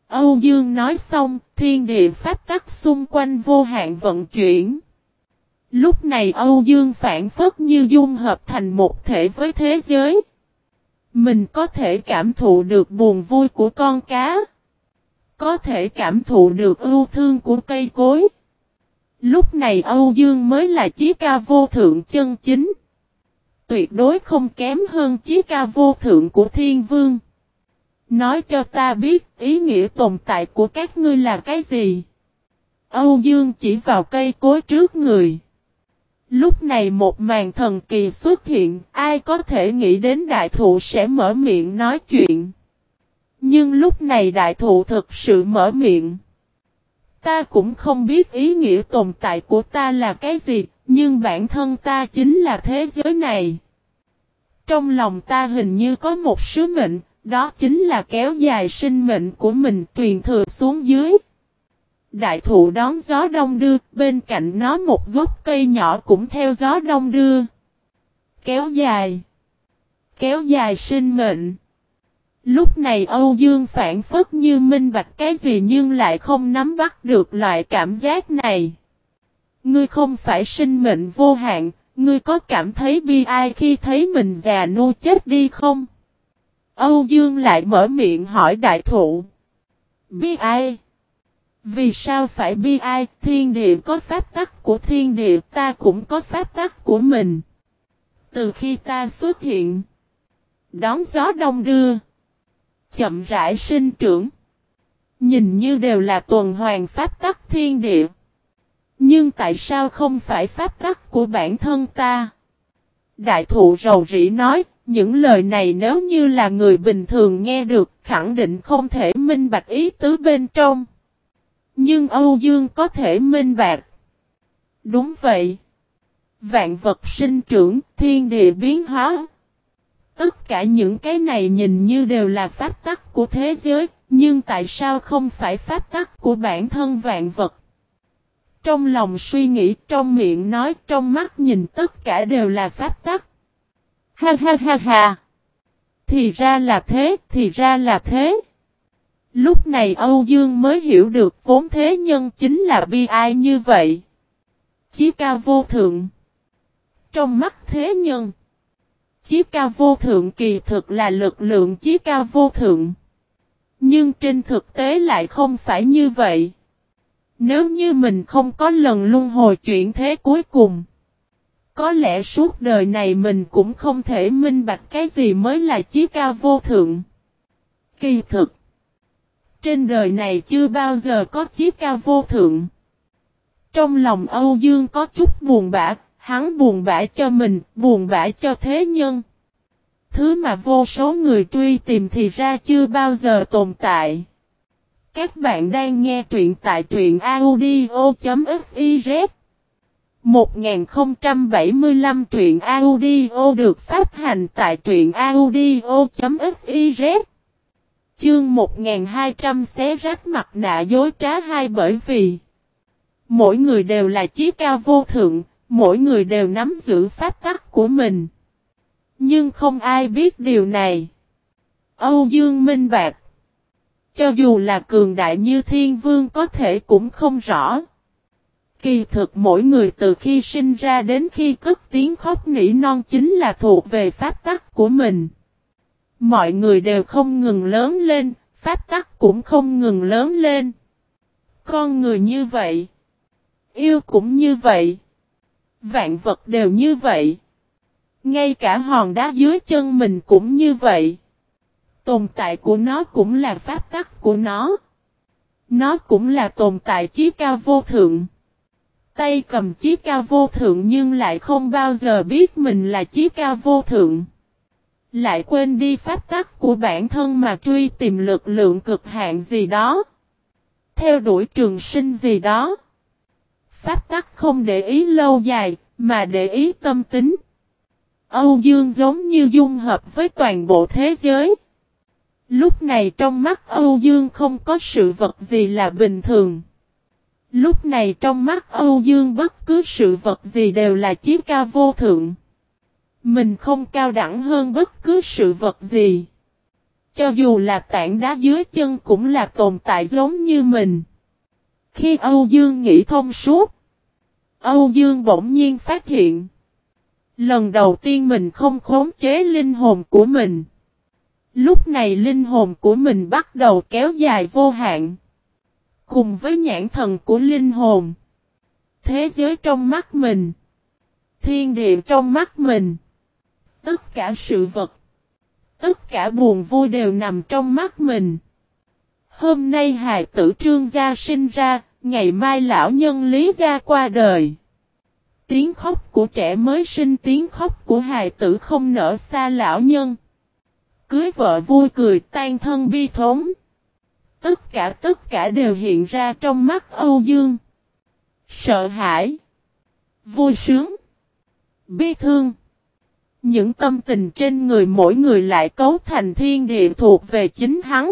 Âu Dương nói xong, thiên địa pháp tắc xung quanh vô hạn vận chuyển. Lúc này Âu Dương phản phất như dung hợp thành một thể với thế giới. Mình có thể cảm thụ được buồn vui của con cá. Có thể cảm thụ được ưu thương của cây cối. Lúc này Âu Dương mới là chí ca vô thượng chân chính. Tuyệt đối không kém hơn chí ca vô thượng của thiên vương. Nói cho ta biết ý nghĩa tồn tại của các ngươi là cái gì? Âu Dương chỉ vào cây cối trước người. Lúc này một màn thần kỳ xuất hiện, ai có thể nghĩ đến đại thụ sẽ mở miệng nói chuyện. Nhưng lúc này đại thụ thực sự mở miệng. Ta cũng không biết ý nghĩa tồn tại của ta là cái gì, nhưng bản thân ta chính là thế giới này. Trong lòng ta hình như có một sứ mệnh, đó chính là kéo dài sinh mệnh của mình truyền thừa xuống dưới. Đại thụ đón gió đông đưa, bên cạnh nó một gốc cây nhỏ cũng theo gió đông đưa. Kéo dài. Kéo dài sinh mệnh. Lúc này Âu Dương phản phất như minh bạch cái gì nhưng lại không nắm bắt được loại cảm giác này. Ngươi không phải sinh mệnh vô hạn, ngươi có cảm thấy bi ai khi thấy mình già nô chết đi không? Âu Dương lại mở miệng hỏi đại thụ. Bi ai? Vì sao phải bi ai? Thiên địa có pháp tắc của thiên địa, ta cũng có pháp tắc của mình. Từ khi ta xuất hiện, đón gió đông đưa, chậm rãi sinh trưởng, nhìn như đều là tuần hoàn pháp tắc thiên địa. Nhưng tại sao không phải pháp tắc của bản thân ta? Đại thụ rầu rĩ nói, những lời này nếu như là người bình thường nghe được, khẳng định không thể minh bạch ý tứ bên trong. Nhưng Âu Dương có thể minh bạch. Đúng vậy. Vạn vật sinh trưởng, thiên địa biến hóa. Tất cả những cái này nhìn như đều là pháp tắc của thế giới, nhưng tại sao không phải pháp tắc của bản thân vạn vật? Trong lòng suy nghĩ, trong miệng nói, trong mắt nhìn tất cả đều là pháp tắc. Ha ha ha ha. Thì ra là thế, thì ra là thế. Lúc này Âu Dương mới hiểu được vốn thế nhân chính là bi ai như vậy. Chí cao vô thượng. Trong mắt thế nhân. Chí cao vô thượng kỳ thực là lực lượng chí ca vô thượng. Nhưng trên thực tế lại không phải như vậy. Nếu như mình không có lần luân hồi chuyển thế cuối cùng. Có lẽ suốt đời này mình cũng không thể minh bạch cái gì mới là chí cao vô thượng. Kỳ thực. Trên đời này chưa bao giờ có chí cao vô thượng. Trong lòng Âu Dương có chút buồn bã, hắn buồn bã cho mình, buồn bã cho thế nhân. Thứ mà vô số người truy tìm thì ra chưa bao giờ tồn tại. Các bạn đang nghe truyện tại truyện audio.fiz 1075 truyện audio được phát hành tại truyện audio.fiz Chương 1200 xé rách mặt nạ dối trá hai bởi vì Mỗi người đều là chí cao vô thượng, mỗi người đều nắm giữ pháp tắc của mình. Nhưng không ai biết điều này. Âu Dương Minh Bạc cho dù là cường đại như thiên vương có thể cũng không rõ. Kỳ thực mỗi người từ khi sinh ra đến khi cất tiếng khóc nỉ non chính là thuộc về pháp tắc của mình. Mọi người đều không ngừng lớn lên, pháp tắc cũng không ngừng lớn lên. Con người như vậy. Yêu cũng như vậy. Vạn vật đều như vậy. Ngay cả hòn đá dưới chân mình cũng như vậy. Tồn tại của nó cũng là pháp tắc của nó. Nó cũng là tồn tại chí cao vô thượng. Tay cầm chí cao vô thượng nhưng lại không bao giờ biết mình là chí cao vô thượng. Lại quên đi pháp tắc của bản thân mà truy tìm lực lượng cực hạn gì đó. Theo đuổi trường sinh gì đó. Pháp tắc không để ý lâu dài, mà để ý tâm tính. Âu Dương giống như dung hợp với toàn bộ thế giới. Lúc này trong mắt Âu Dương không có sự vật gì là bình thường. Lúc này trong mắt Âu Dương bất cứ sự vật gì đều là chiếc cao vô thượng. Mình không cao đẳng hơn bất cứ sự vật gì. Cho dù là tảng đá dưới chân cũng là tồn tại giống như mình. Khi Âu Dương nghĩ thông suốt, Âu Dương bỗng nhiên phát hiện. Lần đầu tiên mình không khống chế linh hồn của mình. Lúc này linh hồn của mình bắt đầu kéo dài vô hạn. Cùng với nhãn thần của linh hồn. Thế giới trong mắt mình. Thiên địa trong mắt mình. Tất cả sự vật, tất cả buồn vui đều nằm trong mắt mình. Hôm nay hài tử trương gia sinh ra, ngày mai lão nhân lý gia qua đời. Tiếng khóc của trẻ mới sinh tiếng khóc của hài tử không nở xa lão nhân. Cưới vợ vui cười tan thân bi thống. Tất cả tất cả đều hiện ra trong mắt Âu Dương. Sợ hãi. Vui sướng. Bi thương. Những tâm tình trên người mỗi người lại cấu thành thiên địa thuộc về chính hắn.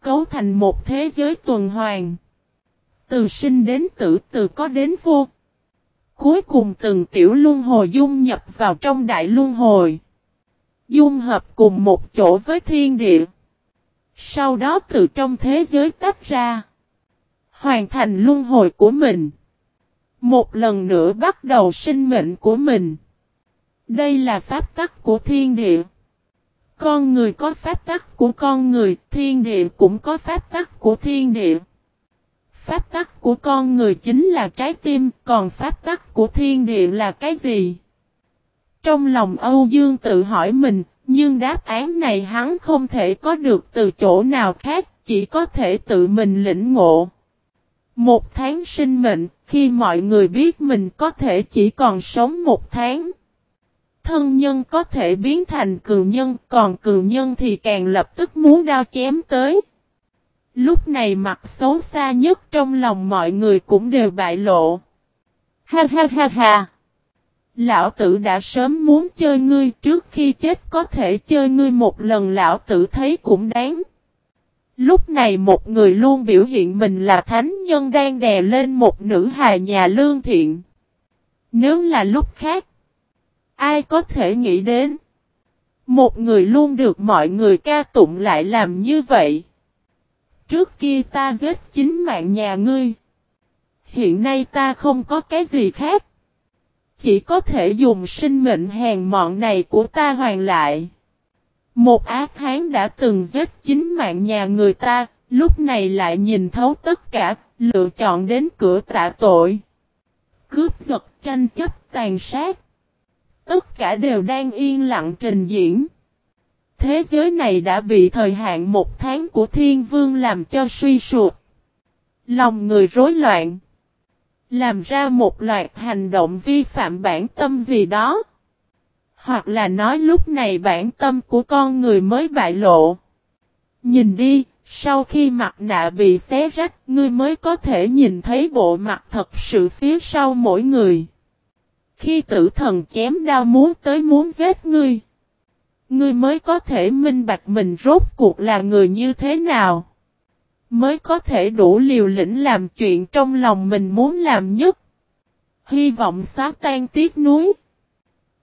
Cấu thành một thế giới tuần hoàn. Từ sinh đến tử, từ có đến vô. Cuối cùng từng tiểu luân hồi dung nhập vào trong đại luân hồi. Dung hợp cùng một chỗ với thiên địa. Sau đó từ trong thế giới tách ra. Hoàn thành luân hồi của mình. Một lần nữa bắt đầu sinh mệnh của mình. Đây là pháp tắc của thiên địa. Con người có pháp tắc của con người, thiên địa cũng có pháp tắc của thiên địa. Pháp tắc của con người chính là trái tim, còn pháp tắc của thiên địa là cái gì? Trong lòng Âu Dương tự hỏi mình, nhưng đáp án này hắn không thể có được từ chỗ nào khác, chỉ có thể tự mình lĩnh ngộ. Một tháng sinh mệnh, khi mọi người biết mình có thể chỉ còn sống một tháng. Thân nhân có thể biến thành cừu nhân, còn cừu nhân thì càng lập tức muốn đao chém tới. Lúc này mặt xấu xa nhất trong lòng mọi người cũng đều bại lộ. Ha ha ha ha! Lão tử đã sớm muốn chơi ngươi trước khi chết có thể chơi ngươi một lần lão tử thấy cũng đáng. Lúc này một người luôn biểu hiện mình là thánh nhân đang đè lên một nữ hài nhà lương thiện. Nếu là lúc khác, ai có thể nghĩ đến? Một người luôn được mọi người ca tụng lại làm như vậy. Trước kia ta giết chính mạng nhà ngươi. Hiện nay ta không có cái gì khác. Chỉ có thể dùng sinh mệnh hèn mọn này của ta hoàn lại. Một ác hán đã từng giết chính mạng nhà người ta, lúc này lại nhìn thấu tất cả, lựa chọn đến cửa tạ tội. Cướp giật tranh chấp tàn sát. Tất cả đều đang yên lặng trình diễn. Thế giới này đã bị thời hạn một tháng của thiên vương làm cho suy sụp. Lòng người rối loạn. Làm ra một loạt hành động vi phạm bản tâm gì đó. Hoặc là nói lúc này bản tâm của con người mới bại lộ. Nhìn đi, sau khi mặt nạ bị xé rách, ngươi mới có thể nhìn thấy bộ mặt thật sự phía sau mỗi người. Khi tử thần chém đao muốn tới muốn giết ngươi, ngươi mới có thể minh bạch mình rốt cuộc là người như thế nào. Mới có thể đủ liều lĩnh làm chuyện trong lòng mình muốn làm nhất. Hy vọng xóa tan tiếc núi.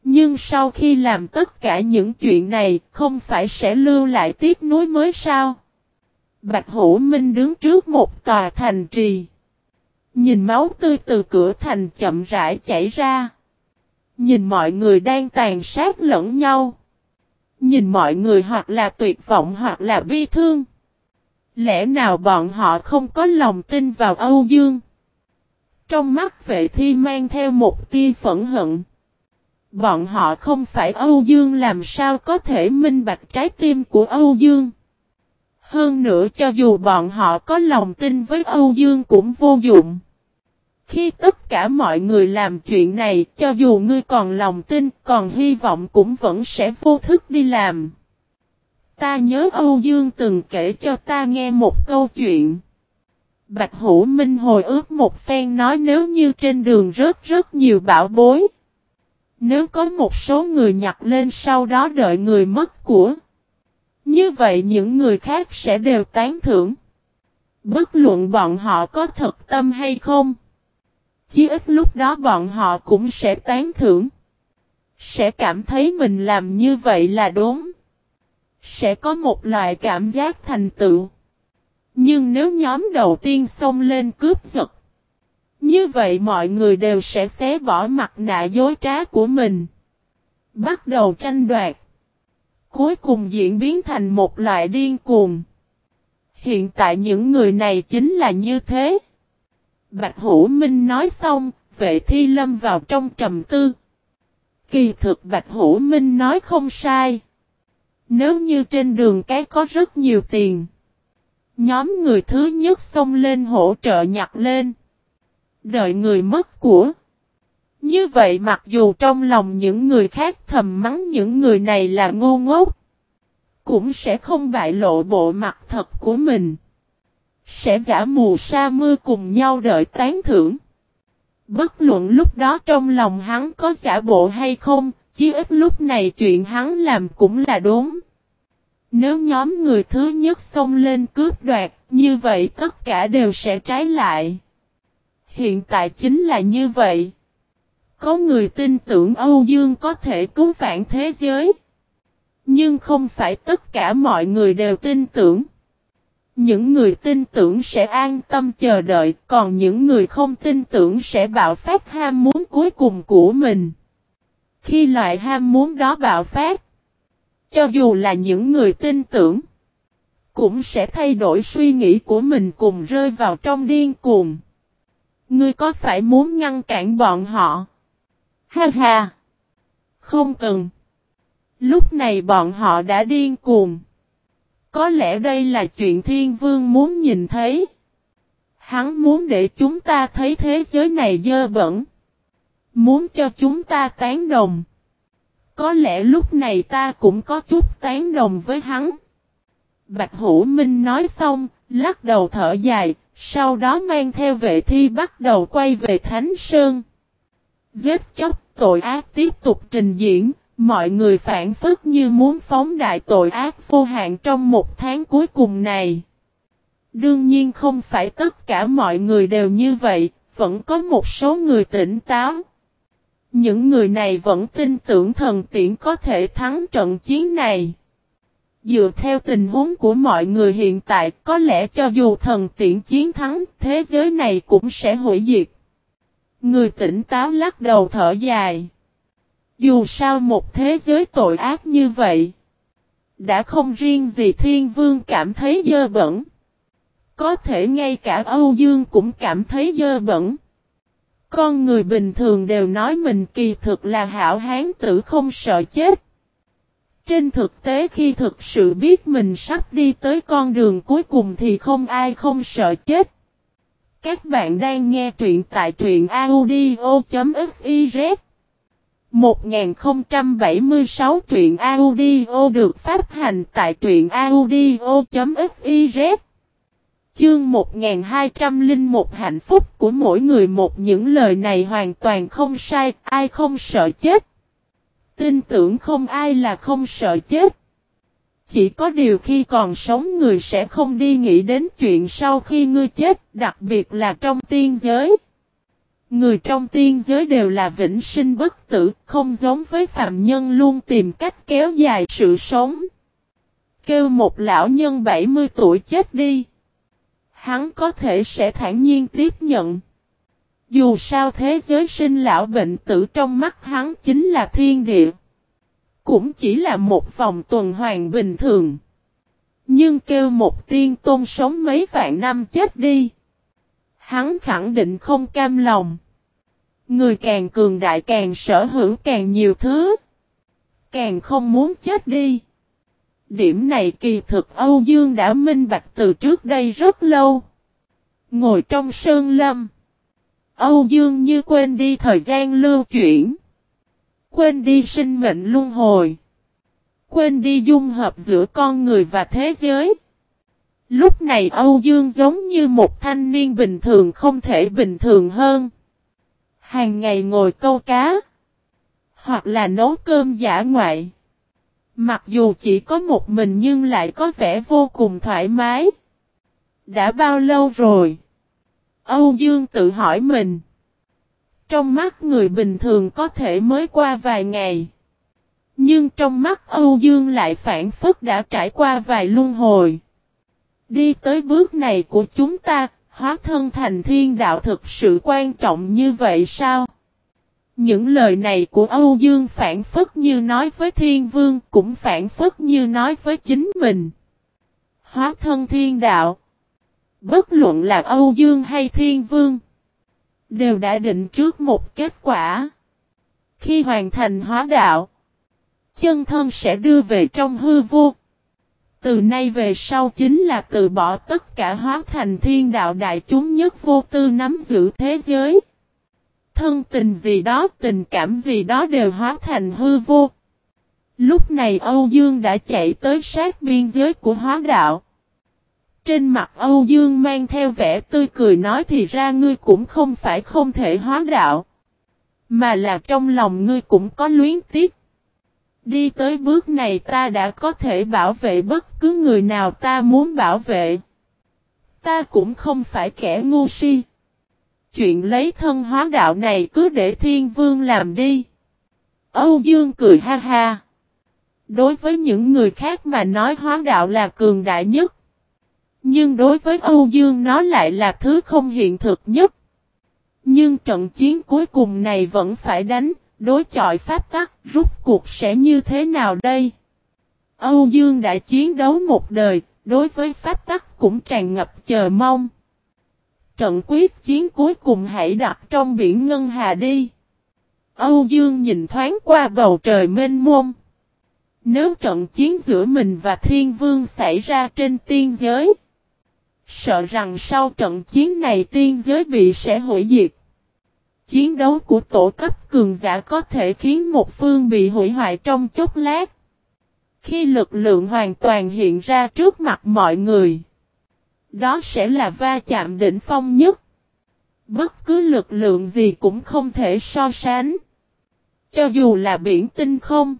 Nhưng sau khi làm tất cả những chuyện này, không phải sẽ lưu lại tiếc núi mới sao? Bạch Hữu Minh đứng trước một tòa thành trì. Nhìn máu tươi từ cửa thành chậm rãi chảy ra. Nhìn mọi người đang tàn sát lẫn nhau. Nhìn mọi người hoặc là tuyệt vọng hoặc là bi thương. Lẽ nào bọn họ không có lòng tin vào Âu Dương? Trong mắt vệ thi mang theo một tia phẫn hận. Bọn họ không phải Âu Dương làm sao có thể minh bạch trái tim của Âu Dương. Hơn nữa cho dù bọn họ có lòng tin với Âu Dương cũng vô dụng. Khi tất cả mọi người làm chuyện này, cho dù ngươi còn lòng tin, còn hy vọng cũng vẫn sẽ vô thức đi làm. Ta nhớ Âu Dương từng kể cho ta nghe một câu chuyện. Bạch Hữu Minh hồi ước một phen nói nếu như trên đường rất rất nhiều bảo bối. Nếu có một số người nhặt lên sau đó đợi người mất của. Như vậy những người khác sẽ đều tán thưởng. Bất luận bọn họ có thật tâm hay không. Chí ít lúc đó bọn họ cũng sẽ tán thưởng. Sẽ cảm thấy mình làm như vậy là đúng. Sẽ có một loại cảm giác thành tựu. Nhưng nếu nhóm đầu tiên xông lên cướp giật. Như vậy mọi người đều sẽ xé bỏ mặt nạ dối trá của mình. Bắt đầu tranh đoạt. Cuối cùng diễn biến thành một loại điên cuồng. Hiện tại những người này chính là như thế. Bạch Hữu Minh nói xong, vệ thi lâm vào trong trầm tư. Kỳ thực Bạch Hữu Minh nói không sai. Nếu như trên đường cái có rất nhiều tiền. Nhóm người thứ nhất xông lên hỗ trợ nhặt lên. Đợi người mất của. Như vậy mặc dù trong lòng những người khác thầm mắng những người này là ngu ngốc. Cũng sẽ không bại lộ bộ mặt thật của mình. Sẽ giả mù sa mưa cùng nhau đợi tán thưởng. Bất luận lúc đó trong lòng hắn có giả bộ hay không, chứ ít lúc này chuyện hắn làm cũng là đúng. Nếu nhóm người thứ nhất xông lên cướp đoạt, như vậy tất cả đều sẽ trái lại. Hiện tại chính là như vậy. Có người tin tưởng Âu Dương có thể cứu vãn thế giới. Nhưng không phải tất cả mọi người đều tin tưởng. Những người tin tưởng sẽ an tâm chờ đợi, còn những người không tin tưởng sẽ bạo phát ham muốn cuối cùng của mình. Khi loại ham muốn đó bạo phát, cho dù là những người tin tưởng, cũng sẽ thay đổi suy nghĩ của mình cùng rơi vào trong điên cuồng. Ngươi có phải muốn ngăn cản bọn họ? Ha ha! Không cần. Lúc này bọn họ đã điên cuồng. Có lẽ đây là chuyện thiên vương muốn nhìn thấy. Hắn muốn để chúng ta thấy thế giới này dơ bẩn. Muốn cho chúng ta tán đồng. Có lẽ lúc này ta cũng có chút tán đồng với hắn. Bạch Hữu Minh nói xong, lắc đầu thở dài, sau đó mang theo vệ thi bắt đầu quay về Thánh Sơn. Giết chóc tội ác tiếp tục trình diễn, mọi người phản phức như muốn phóng đại tội ác vô hạn trong một tháng cuối cùng này. Đương nhiên không phải tất cả mọi người đều như vậy, vẫn có một số người tỉnh táo. Những người này vẫn tin tưởng thần tiễn có thể thắng trận chiến này. Dựa theo tình huống của mọi người hiện tại, có lẽ cho dù thần tiễn chiến thắng, thế giới này cũng sẽ hủy diệt. Người tỉnh táo lắc đầu thở dài. Dù sao một thế giới tội ác như vậy, đã không riêng gì thiên vương cảm thấy dơ bẩn. Có thể ngay cả Âu Dương cũng cảm thấy dơ bẩn. Con người bình thường đều nói mình kỳ thực là hảo hán tử không sợ chết. Trên thực tế khi thực sự biết mình sắp đi tới con đường cuối cùng thì không ai không sợ chết. Các bạn đang nghe truyện tại truyện audio.fiz 1076 truyện audio được phát hành tại truyện audio.fiz Chương 1201 hạnh phúc của mỗi người một những lời này hoàn toàn không sai, ai không sợ chết. Tin tưởng không ai là không sợ chết. Chỉ có điều khi còn sống người sẽ không đi nghĩ đến chuyện sau khi ngươi chết, đặc biệt là trong tiên giới. Người trong tiên giới đều là vĩnh sinh bất tử, không giống với phạm nhân luôn tìm cách kéo dài sự sống. Kêu một lão nhân 70 tuổi chết đi. Hắn có thể sẽ thản nhiên tiếp nhận. Dù sao thế giới sinh lão bệnh tử trong mắt hắn chính là thiên địa. Cũng chỉ là một vòng tuần hoàn bình thường. Nhưng kêu một tiên tôn sống mấy vạn năm chết đi. Hắn khẳng định không cam lòng. Người càng cường đại càng sở hữu càng nhiều thứ. Càng không muốn chết đi. Điểm này kỳ thực Âu Dương đã minh bạch từ trước đây rất lâu. Ngồi trong sơn lâm. Âu Dương như quên đi thời gian lưu chuyển. Quên đi sinh mệnh luân hồi. Quên đi dung hợp giữa con người và thế giới. Lúc này Âu Dương giống như một thanh niên bình thường không thể bình thường hơn. Hàng ngày ngồi câu cá. Hoặc là nấu cơm giả ngoại. Mặc dù chỉ có một mình nhưng lại có vẻ vô cùng thoải mái. Đã bao lâu rồi? Âu Dương tự hỏi mình. Trong mắt người bình thường có thể mới qua vài ngày. Nhưng trong mắt Âu Dương lại phản phất đã trải qua vài luân hồi. Đi tới bước này của chúng ta, hóa thân thành thiên đạo thực sự quan trọng như vậy sao? Những lời này của Âu Dương phản phất như nói với thiên vương cũng phản phất như nói với chính mình. Hóa thân thiên đạo. Bất luận là Âu Dương hay thiên vương. Đều đã định trước một kết quả. Khi hoàn thành hóa đạo, chân thân sẽ đưa về trong hư vô. Từ nay về sau chính là từ bỏ tất cả hóa thành thiên đạo đại chúng nhất vô tư nắm giữ thế giới. Thân tình gì đó, tình cảm gì đó đều hóa thành hư vô. Lúc này Âu Dương đã chạy tới sát biên giới của hóa đạo. Trên mặt Âu Dương mang theo vẻ tươi cười nói thì ra ngươi cũng không phải không thể hóa đạo. Mà là trong lòng ngươi cũng có luyến tiếc. Đi tới bước này ta đã có thể bảo vệ bất cứ người nào ta muốn bảo vệ. Ta cũng không phải kẻ ngu si. Chuyện lấy thân hóa đạo này cứ để thiên vương làm đi. Âu Dương cười ha ha. Đối với những người khác mà nói hóa đạo là cường đại nhất. Nhưng đối với Âu Dương nó lại là thứ không hiện thực nhất. Nhưng trận chiến cuối cùng này vẫn phải đánh, đối chọi pháp tắc, rút cuộc sẽ như thế nào đây? Âu Dương đã chiến đấu một đời, đối với pháp tắc cũng tràn ngập chờ mong. Trận quyết chiến cuối cùng hãy đặt trong biển Ngân Hà đi. Âu Dương nhìn thoáng qua bầu trời mênh mông. Nếu trận chiến giữa mình và Thiên Vương xảy ra trên tiên giới, sợ rằng sau trận chiến này tiên giới bị sẽ hủy diệt. Chiến đấu của tổ cấp cường giả có thể khiến một phương bị hủy hoại trong chốc lát. Khi lực lượng hoàn toàn hiện ra trước mặt mọi người, đó sẽ là va chạm đỉnh phong nhất. Bất cứ lực lượng gì cũng không thể so sánh. Cho dù là biển tinh không.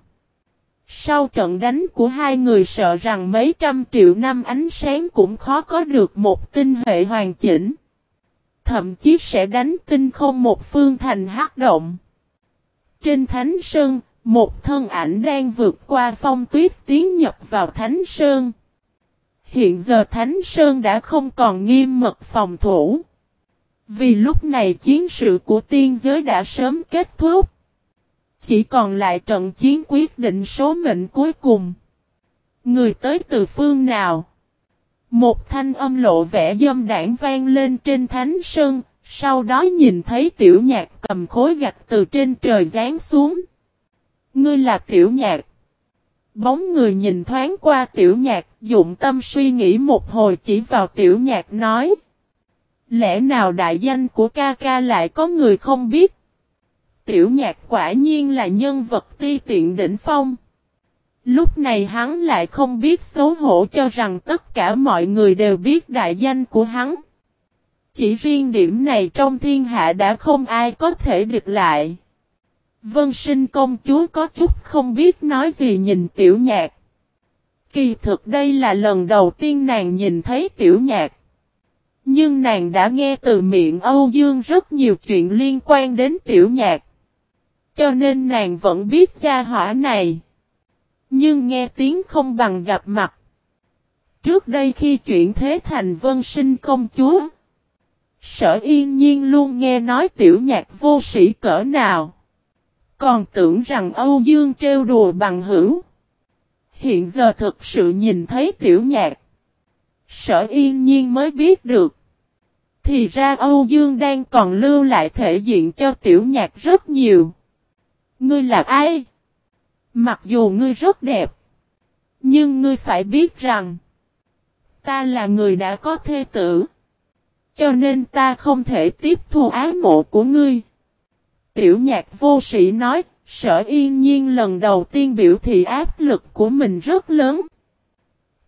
Sau trận đánh của hai người sợ rằng mấy trăm triệu năm ánh sáng cũng khó có được một tinh hệ hoàn chỉnh. Thậm chí sẽ đánh tinh không một phương thành hắc động. Trên Thánh Sơn, một thân ảnh đang vượt qua phong tuyết tiến nhập vào Thánh Sơn. Hiện giờ Thánh Sơn đã không còn nghiêm mật phòng thủ. Vì lúc này chiến sự của tiên giới đã sớm kết thúc. Chỉ còn lại trận chiến quyết định số mệnh cuối cùng. Người tới từ phương nào? Một thanh âm lộ vẻ dâm đảng vang lên trên thánh sơn, sau đó nhìn thấy tiểu nhạc cầm khối gạch từ trên trời giáng xuống. Ngươi là tiểu nhạc. Bóng người nhìn thoáng qua tiểu nhạc, dụng tâm suy nghĩ một hồi chỉ vào tiểu nhạc nói. Lẽ nào đại danh của ca ca lại có người không biết? Tiểu nhạc quả nhiên là nhân vật ti tiện đỉnh phong. Lúc này hắn lại không biết xấu hổ cho rằng tất cả mọi người đều biết đại danh của hắn. Chỉ riêng điểm này trong thiên hạ đã không ai có thể địch lại. Vân sinh công chúa có chút không biết nói gì nhìn tiểu nhạc. Kỳ thực đây là lần đầu tiên nàng nhìn thấy tiểu nhạc. Nhưng nàng đã nghe từ miệng Âu Dương rất nhiều chuyện liên quan đến tiểu nhạc. Cho nên nàng vẫn biết gia hỏa này. Nhưng nghe tiếng không bằng gặp mặt. Trước đây khi chuyển thế thành vân sinh công chúa. Sở yên nhiên luôn nghe nói tiểu nhạc vô sĩ cỡ nào. Còn tưởng rằng Âu Dương trêu đùa bằng hữu. Hiện giờ thực sự nhìn thấy tiểu nhạc. Sở yên nhiên mới biết được. Thì ra Âu Dương đang còn lưu lại thể diện cho tiểu nhạc rất nhiều. Ngươi là ai? Mặc dù ngươi rất đẹp. Nhưng ngươi phải biết rằng. Ta là người đã có thê tử. Cho nên ta không thể tiếp thu ái mộ của ngươi. Tiểu nhạc vô sĩ nói, sở yên nhiên lần đầu tiên biểu thị áp lực của mình rất lớn.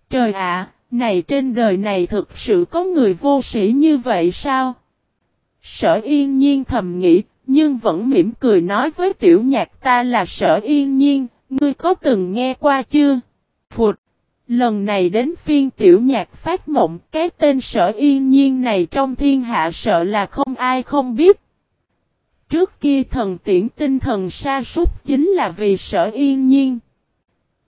Trời ạ, này trên đời này thực sự có người vô sĩ như vậy sao? Sở yên nhiên thầm nghĩ, nhưng vẫn mỉm cười nói với tiểu nhạc ta là sở yên nhiên, ngươi có từng nghe qua chưa? Phụt! Lần này đến phiên tiểu nhạc phát mộng, cái tên sở yên nhiên này trong thiên hạ sợ là không ai không biết. Trước kia thần tiễn tinh thần sa sút chính là vì sở yên nhiên.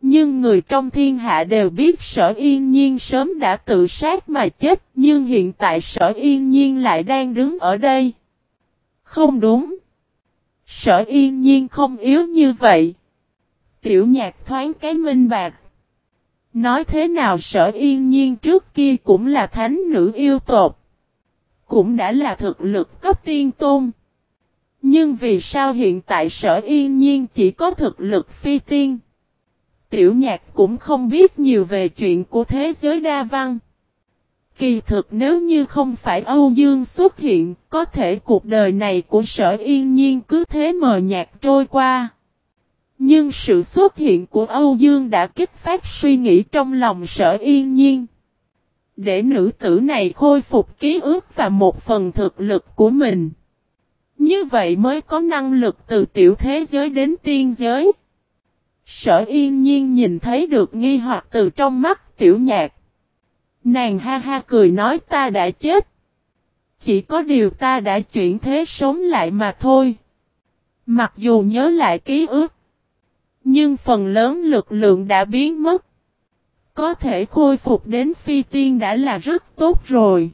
Nhưng người trong thiên hạ đều biết sở yên nhiên sớm đã tự sát mà chết, nhưng hiện tại sở yên nhiên lại đang đứng ở đây. Không đúng. Sở yên nhiên không yếu như vậy. Tiểu nhạc thoáng cái minh bạc. Nói thế nào sở yên nhiên trước kia cũng là thánh nữ yêu tột. Cũng đã là thực lực cấp tiên tôn. Nhưng vì sao hiện tại sở yên nhiên chỉ có thực lực phi tiên? Tiểu nhạc cũng không biết nhiều về chuyện của thế giới đa văn. Kỳ thực nếu như không phải Âu Dương xuất hiện, có thể cuộc đời này của sở yên nhiên cứ thế mờ nhạt trôi qua. Nhưng sự xuất hiện của Âu Dương đã kích phát suy nghĩ trong lòng sở yên nhiên. Để nữ tử này khôi phục ký ức và một phần thực lực của mình. Như vậy mới có năng lực từ tiểu thế giới đến tiên giới. Sở yên nhiên nhìn thấy được nghi hoặc từ trong mắt tiểu nhạc. Nàng ha ha cười nói ta đã chết. Chỉ có điều ta đã chuyển thế sống lại mà thôi. Mặc dù nhớ lại ký ức. Nhưng phần lớn lực lượng đã biến mất. Có thể khôi phục đến phi tiên đã là rất tốt rồi.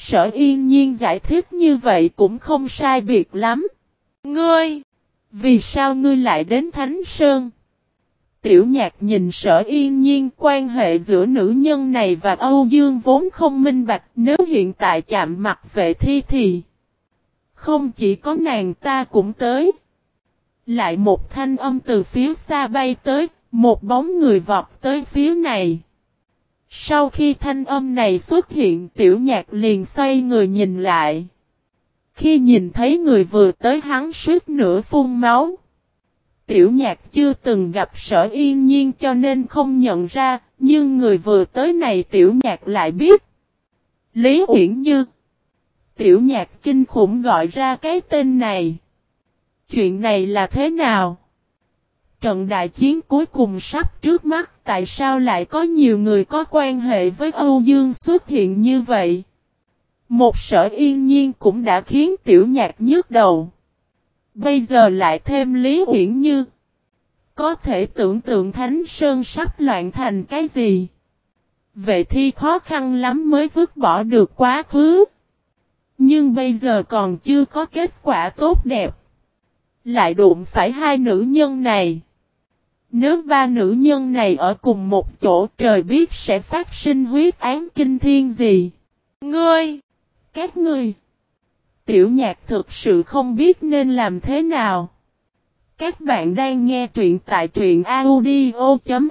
Sở yên nhiên giải thích như vậy cũng không sai biệt lắm. Ngươi! Vì sao ngươi lại đến Thánh Sơn? Tiểu nhạc nhìn sở yên nhiên quan hệ giữa nữ nhân này và Âu Dương vốn không minh bạch nếu hiện tại chạm mặt vệ thi thì không chỉ có nàng ta cũng tới. Lại một thanh âm từ phía xa bay tới, một bóng người vọt tới phía này. Sau khi thanh âm này xuất hiện tiểu nhạc liền xoay người nhìn lại. Khi nhìn thấy người vừa tới hắn suýt nửa phun máu. Tiểu nhạc chưa từng gặp sở yên nhiên cho nên không nhận ra, nhưng người vừa tới này tiểu nhạc lại biết. Lý Uyển Như Tiểu nhạc kinh khủng gọi ra cái tên này. Chuyện này là thế nào? Trận đại chiến cuối cùng sắp trước mắt tại sao lại có nhiều người có quan hệ với Âu Dương xuất hiện như vậy? Một sở yên nhiên cũng đã khiến tiểu nhạc nhức đầu. Bây giờ lại thêm Lý Uyển Như. Có thể tưởng tượng Thánh Sơn sắp loạn thành cái gì? Vệ thi khó khăn lắm mới vứt bỏ được quá khứ. Nhưng bây giờ còn chưa có kết quả tốt đẹp. Lại đụng phải hai nữ nhân này. Nếu ba nữ nhân này ở cùng một chỗ, trời biết sẽ phát sinh huyết án kinh thiên gì. Ngươi! Các ngươi! Tiểu nhạc thực sự không biết nên làm thế nào. Các bạn đang nghe truyện tại truyện audio.fiz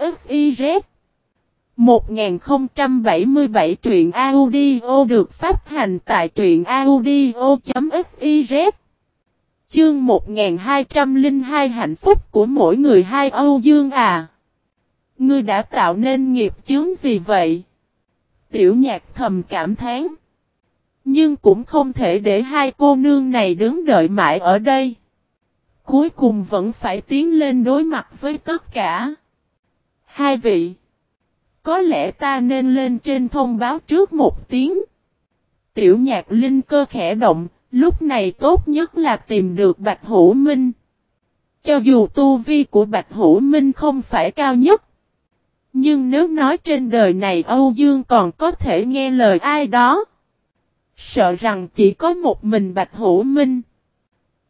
1077 truyện audio được phát hành tại truyện audio.fiz Chương 1202 hạnh phúc của mỗi người hai Âu Dương à. Ngươi đã tạo nên nghiệp chướng gì vậy? Tiểu nhạc thầm cảm thán. Nhưng cũng không thể để hai cô nương này đứng đợi mãi ở đây. Cuối cùng vẫn phải tiến lên đối mặt với tất cả. Hai vị. Có lẽ ta nên lên trên thông báo trước một tiếng. Tiểu nhạc linh cơ khẽ động, Lúc này tốt nhất là tìm được Bạch Hữu Minh. Cho dù tu vi của Bạch Hữu Minh không phải cao nhất. Nhưng nếu nói trên đời này Âu Dương còn có thể nghe lời ai đó. Sợ rằng chỉ có một mình Bạch Hữu Minh.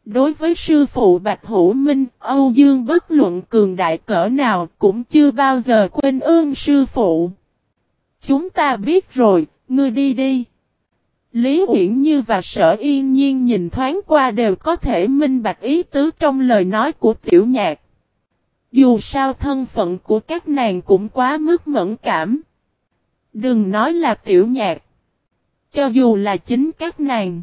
Đối với sư phụ Bạch Hữu Minh, Âu Dương bất luận cường đại cỡ nào cũng chưa bao giờ quên ơn sư phụ. Chúng ta biết rồi, ngươi đi đi. Lý Uyển Như và Sở Yên Nhiên nhìn thoáng qua đều có thể minh bạch ý tứ trong lời nói của tiểu nhạc. Dù sao thân phận của các nàng cũng quá mức mẫn cảm. Đừng nói là tiểu nhạc. Cho dù là chính các nàng.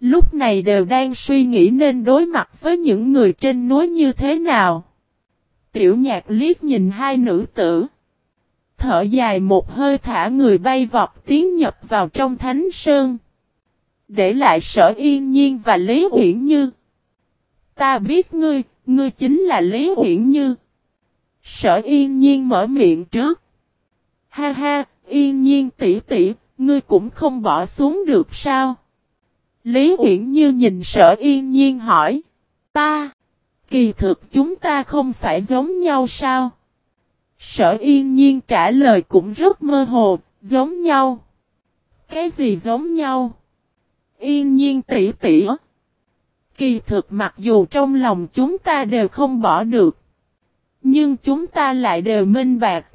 Lúc này đều đang suy nghĩ nên đối mặt với những người trên núi như thế nào. Tiểu nhạc liếc nhìn hai nữ tử. Thở dài một hơi thả người bay vọt tiến nhập vào trong thánh sơn. Để lại sở yên nhiên và Lý Uyển Như. Ta biết ngươi, ngươi chính là Lý Uyển Như. Sở yên nhiên mở miệng trước. Ha ha, yên nhiên tỷ tỷ, ngươi cũng không bỏ xuống được sao? Lý Uyển Như nhìn sở yên nhiên hỏi. Ta, kỳ thực chúng ta không phải giống nhau sao? Sở yên nhiên trả lời cũng rất mơ hồ, giống nhau. Cái gì giống nhau? Yên nhiên tỉ tỉ. Kỳ thực mặc dù trong lòng chúng ta đều không bỏ được. Nhưng chúng ta lại đều minh bạc.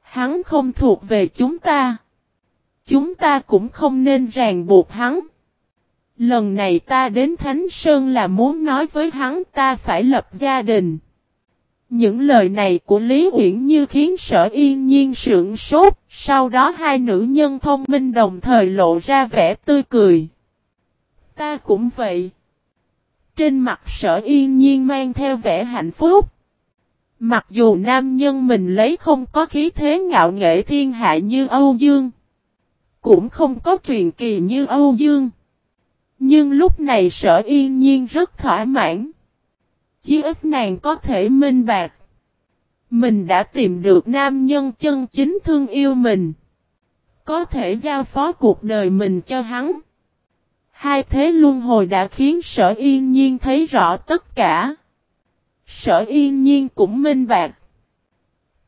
Hắn không thuộc về chúng ta. Chúng ta cũng không nên ràng buộc hắn. Lần này ta đến Thánh Sơn là muốn nói với hắn ta phải lập gia đình. Những lời này của Lý Uyển Như khiến sở yên nhiên sượng sốt, sau đó hai nữ nhân thông minh đồng thời lộ ra vẻ tươi cười. Ta cũng vậy. Trên mặt sở yên nhiên mang theo vẻ hạnh phúc. Mặc dù nam nhân mình lấy không có khí thế ngạo nghệ thiên hạ như Âu Dương. Cũng không có truyền kỳ như Âu Dương. Nhưng lúc này sở yên nhiên rất thỏa mãn. Chí ít nàng có thể minh bạc. Mình đã tìm được nam nhân chân chính thương yêu mình. Có thể giao phó cuộc đời mình cho hắn. Hai thế luân hồi đã khiến sở yên nhiên thấy rõ tất cả. Sở yên nhiên cũng minh bạc.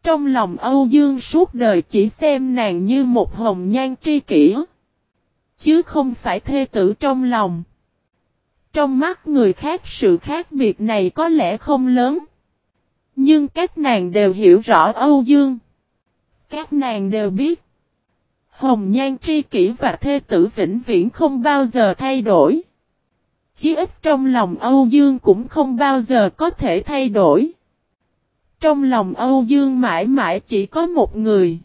Trong lòng Âu Dương suốt đời chỉ xem nàng như một hồng nhan tri kỷ. Chứ không phải thê tử trong lòng. Trong mắt người khác sự khác biệt này có lẽ không lớn. Nhưng các nàng đều hiểu rõ Âu Dương. Các nàng đều biết. Hồng Nhan tri kỷ và thê tử vĩnh viễn không bao giờ thay đổi. Chí ít trong lòng Âu Dương cũng không bao giờ có thể thay đổi. Trong lòng Âu Dương mãi mãi chỉ có một người.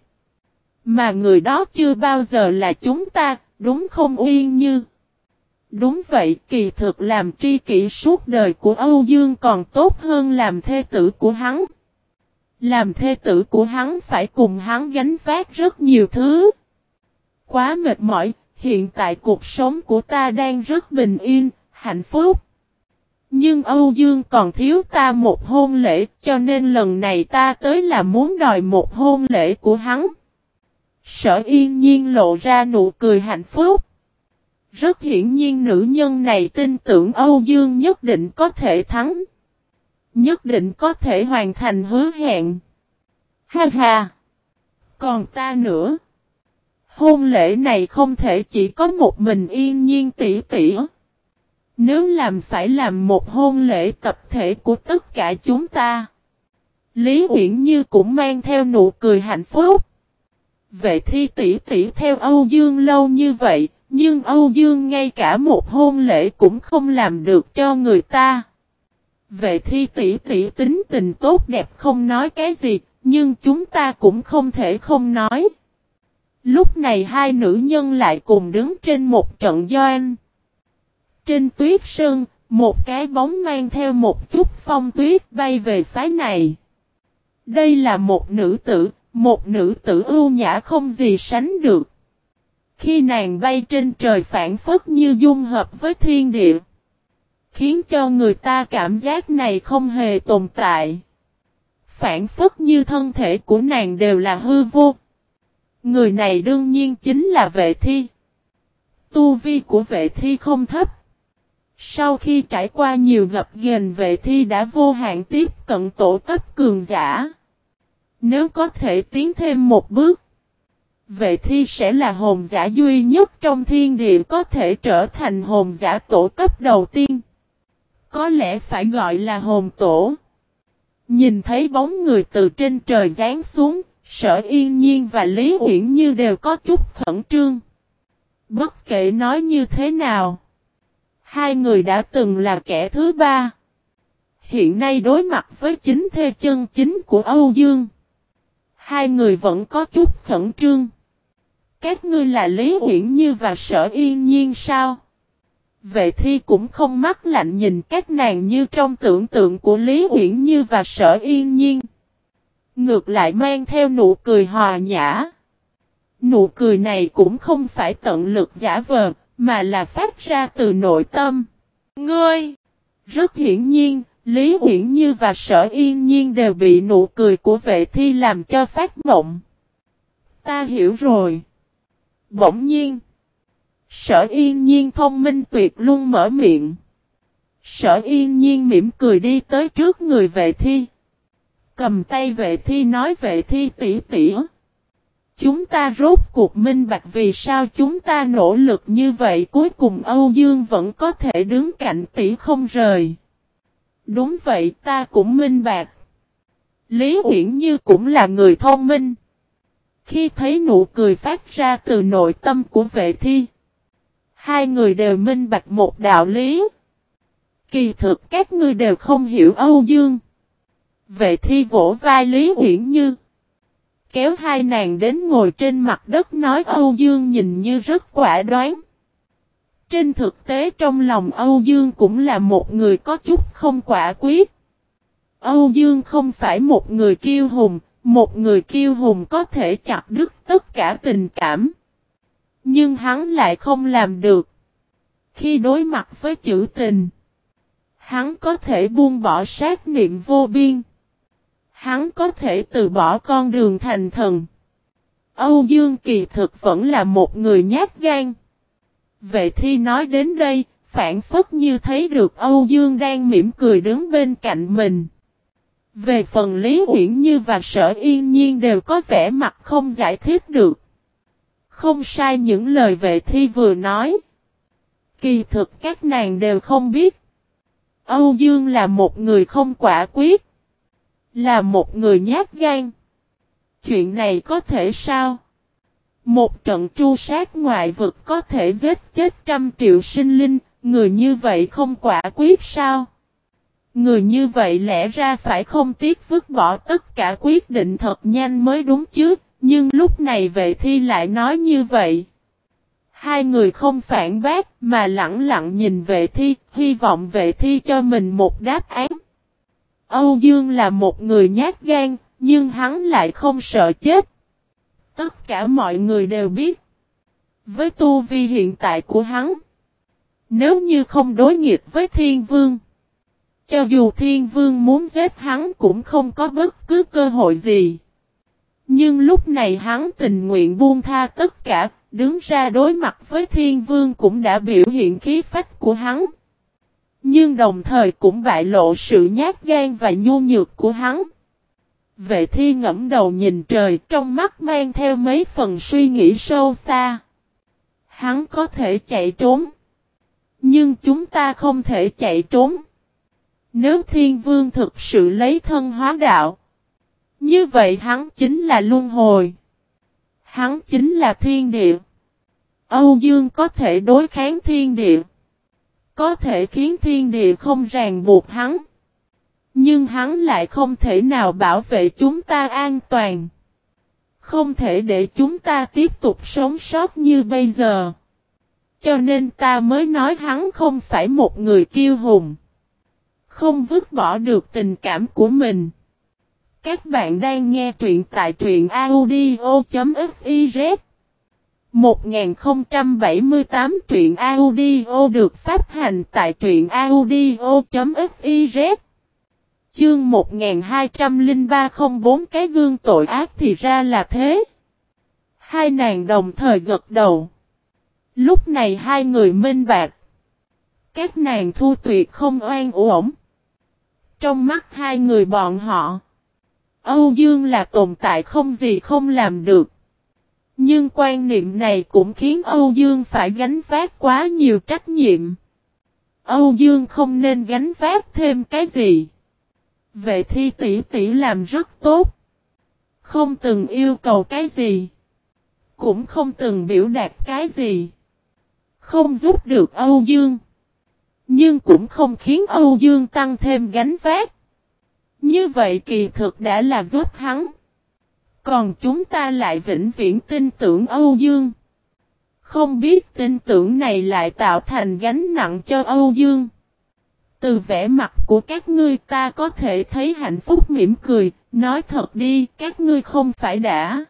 Mà người đó chưa bao giờ là chúng ta, đúng không Uyên Như? Đúng vậy, kỳ thực làm tri kỷ suốt đời của Âu Dương còn tốt hơn làm thê tử của hắn. Làm thê tử của hắn phải cùng hắn gánh vác rất nhiều thứ. Quá mệt mỏi, hiện tại cuộc sống của ta đang rất bình yên, hạnh phúc. Nhưng Âu Dương còn thiếu ta một hôn lễ, cho nên lần này ta tới là muốn đòi một hôn lễ của hắn. Sở yên nhiên lộ ra nụ cười hạnh phúc. Rất hiển nhiên nữ nhân này tin tưởng Âu Dương nhất định có thể thắng. Nhất định có thể hoàn thành hứa hẹn. Ha ha! Còn ta nữa. Hôn lễ này không thể chỉ có một mình yên nhiên tỷ tỷ. Nếu làm phải làm một hôn lễ tập thể của tất cả chúng ta. Lý Uyển Như cũng mang theo nụ cười hạnh phúc. Vệ thi tỷ tỷ theo Âu Dương lâu như vậy, nhưng Âu Dương ngay cả một hôn lễ cũng không làm được cho người ta. Vệ thi tỷ tỷ tính tình tốt đẹp không nói cái gì, nhưng chúng ta cũng không thể không nói. Lúc này hai nữ nhân lại cùng đứng trên một trận doan. Trên tuyết sơn, một cái bóng mang theo một chút phong tuyết bay về phái này. Đây là một nữ tử, một nữ tử ưu nhã không gì sánh được. Khi nàng bay trên trời phản phất như dung hợp với thiên địa. Khiến cho người ta cảm giác này không hề tồn tại. Phản phất như thân thể của nàng đều là hư vô. Người này đương nhiên chính là vệ thi. Tu vi của vệ thi không thấp. Sau khi trải qua nhiều gặp ghềnh vệ thi đã vô hạn tiếp cận tổ cấp cường giả. Nếu có thể tiến thêm một bước, vệ thi sẽ là hồn giả duy nhất trong thiên địa có thể trở thành hồn giả tổ cấp đầu tiên. Có lẽ phải gọi là hồn tổ. Nhìn thấy bóng người từ trên trời rán xuống, sở yên nhiên và Lý Uyển Như đều có chút khẩn trương. Bất kể nói như thế nào, hai người đã từng là kẻ thứ ba. Hiện nay đối mặt với chính thê chân chính của Âu Dương. Hai người vẫn có chút khẩn trương. Các ngươi là Lý Uyển Như và Sở Yên Nhiên sao? Vệ thi cũng không mắt lạnh nhìn các nàng như trong tưởng tượng của Lý Uyển Như và Sở Yên Nhiên. Ngược lại mang theo nụ cười hòa nhã. Nụ cười này cũng không phải tận lực giả vờ, mà là phát ra từ nội tâm. Ngươi! Rất hiển nhiên, Lý Uyển Như và Sở Yên Nhiên đều bị nụ cười của vệ thi làm cho phát mộng. Ta hiểu rồi. Bỗng nhiên. Sở Yên Nhiên thông minh tuyệt luôn mở miệng. Sở Yên Nhiên mỉm cười đi tới trước người vệ thi. Cầm tay vệ thi nói vệ thi tỉ tỉ. Chúng ta rốt cuộc minh bạch vì sao chúng ta nỗ lực như vậy, cuối cùng Âu Dương vẫn có thể đứng cạnh tỷ không rời. Đúng vậy, ta cũng minh bạch. Lý Uyển Như cũng là người thông minh. Khi thấy nụ cười phát ra từ nội tâm của vệ thi. Hai người đều minh bạch một đạo lý. Kỳ thực các ngươi đều không hiểu Âu Dương. Vệ thi vỗ vai Lý Uyển Như. Kéo hai nàng đến ngồi trên mặt đất nói Âu Dương nhìn như rất quả đoán. Trên thực tế trong lòng Âu Dương cũng là một người có chút không quả quyết. Âu Dương không phải một người kiêu hùng, một người kiêu hùng có thể chặt đứt tất cả tình cảm. Nhưng hắn lại không làm được. Khi đối mặt với chữ tình, hắn có thể buông bỏ sát niệm vô biên. Hắn có thể từ bỏ con đường thành thần. Âu Dương kỳ thực vẫn là một người nhát gan. Vệ thi nói đến đây, phản phất như thấy được Âu Dương đang mỉm cười đứng bên cạnh mình. Về phần Lý Uyển Như và Sở Yên Nhiên đều có vẻ mặt không giải thích được. Không sai những lời vệ thi vừa nói. Kỳ thực các nàng đều không biết. Âu Dương là một người không quả quyết. Là một người nhát gan. Chuyện này có thể sao? Một trận tru sát ngoại vực có thể giết chết trăm triệu sinh linh, người như vậy không quả quyết sao? Người như vậy lẽ ra phải không tiếc vứt bỏ tất cả quyết định thật nhanh mới đúng chứ, nhưng lúc này vệ thi lại nói như vậy. Hai người không phản bác mà lặng lặng nhìn vệ thi, hy vọng vệ thi cho mình một đáp án. Âu Dương là một người nhát gan, nhưng hắn lại không sợ chết. Tất cả mọi người đều biết. Với tu vi hiện tại của hắn, nếu như không đối nghịch với thiên vương, cho dù thiên vương muốn giết hắn cũng không có bất cứ cơ hội gì. Nhưng lúc này hắn tình nguyện buông tha tất cả, đứng ra đối mặt với thiên vương cũng đã biểu hiện khí phách của hắn. Nhưng đồng thời cũng bại lộ sự nhát gan và nhu nhược của hắn. Vệ thi ngẫm đầu nhìn trời trong mắt mang theo mấy phần suy nghĩ sâu xa. Hắn có thể chạy trốn. Nhưng chúng ta không thể chạy trốn. Nếu thiên vương thực sự lấy thân hóa đạo. Như vậy hắn chính là luân hồi. Hắn chính là thiên địa. Âu Dương có thể đối kháng thiên địa. Có thể khiến thiên địa không ràng buộc hắn. Nhưng hắn lại không thể nào bảo vệ chúng ta an toàn. Không thể để chúng ta tiếp tục sống sót như bây giờ. Cho nên ta mới nói hắn không phải một người kiêu hùng. Không vứt bỏ được tình cảm của mình. Các bạn đang nghe truyện tại truyện audio.fiz 1078 truyện audio được phát hành tại truyện audio.fiz Chương 1203 không bốn cái gương tội ác thì ra là thế. Hai nàng đồng thời gật đầu. Lúc này hai người minh bạc. Các nàng thu tuyệt không oan uổng. Trong mắt hai người bọn họ. Âu Dương là tồn tại không gì không làm được. Nhưng quan niệm này cũng khiến Âu Dương phải gánh vác quá nhiều trách nhiệm. Âu Dương không nên gánh vác thêm cái gì. Vệ thi tỷ tỷ làm rất tốt. Không từng yêu cầu cái gì. Cũng không từng biểu đạt cái gì. Không giúp được Âu Dương. Nhưng cũng không khiến Âu Dương tăng thêm gánh vác. Như vậy kỳ thực đã là giúp hắn. Còn chúng ta lại vĩnh viễn tin tưởng Âu Dương. Không biết tin tưởng này lại tạo thành gánh nặng cho Âu Dương. Từ vẻ mặt của các ngươi ta có thể thấy hạnh phúc mỉm cười, nói thật đi, các ngươi không phải đã.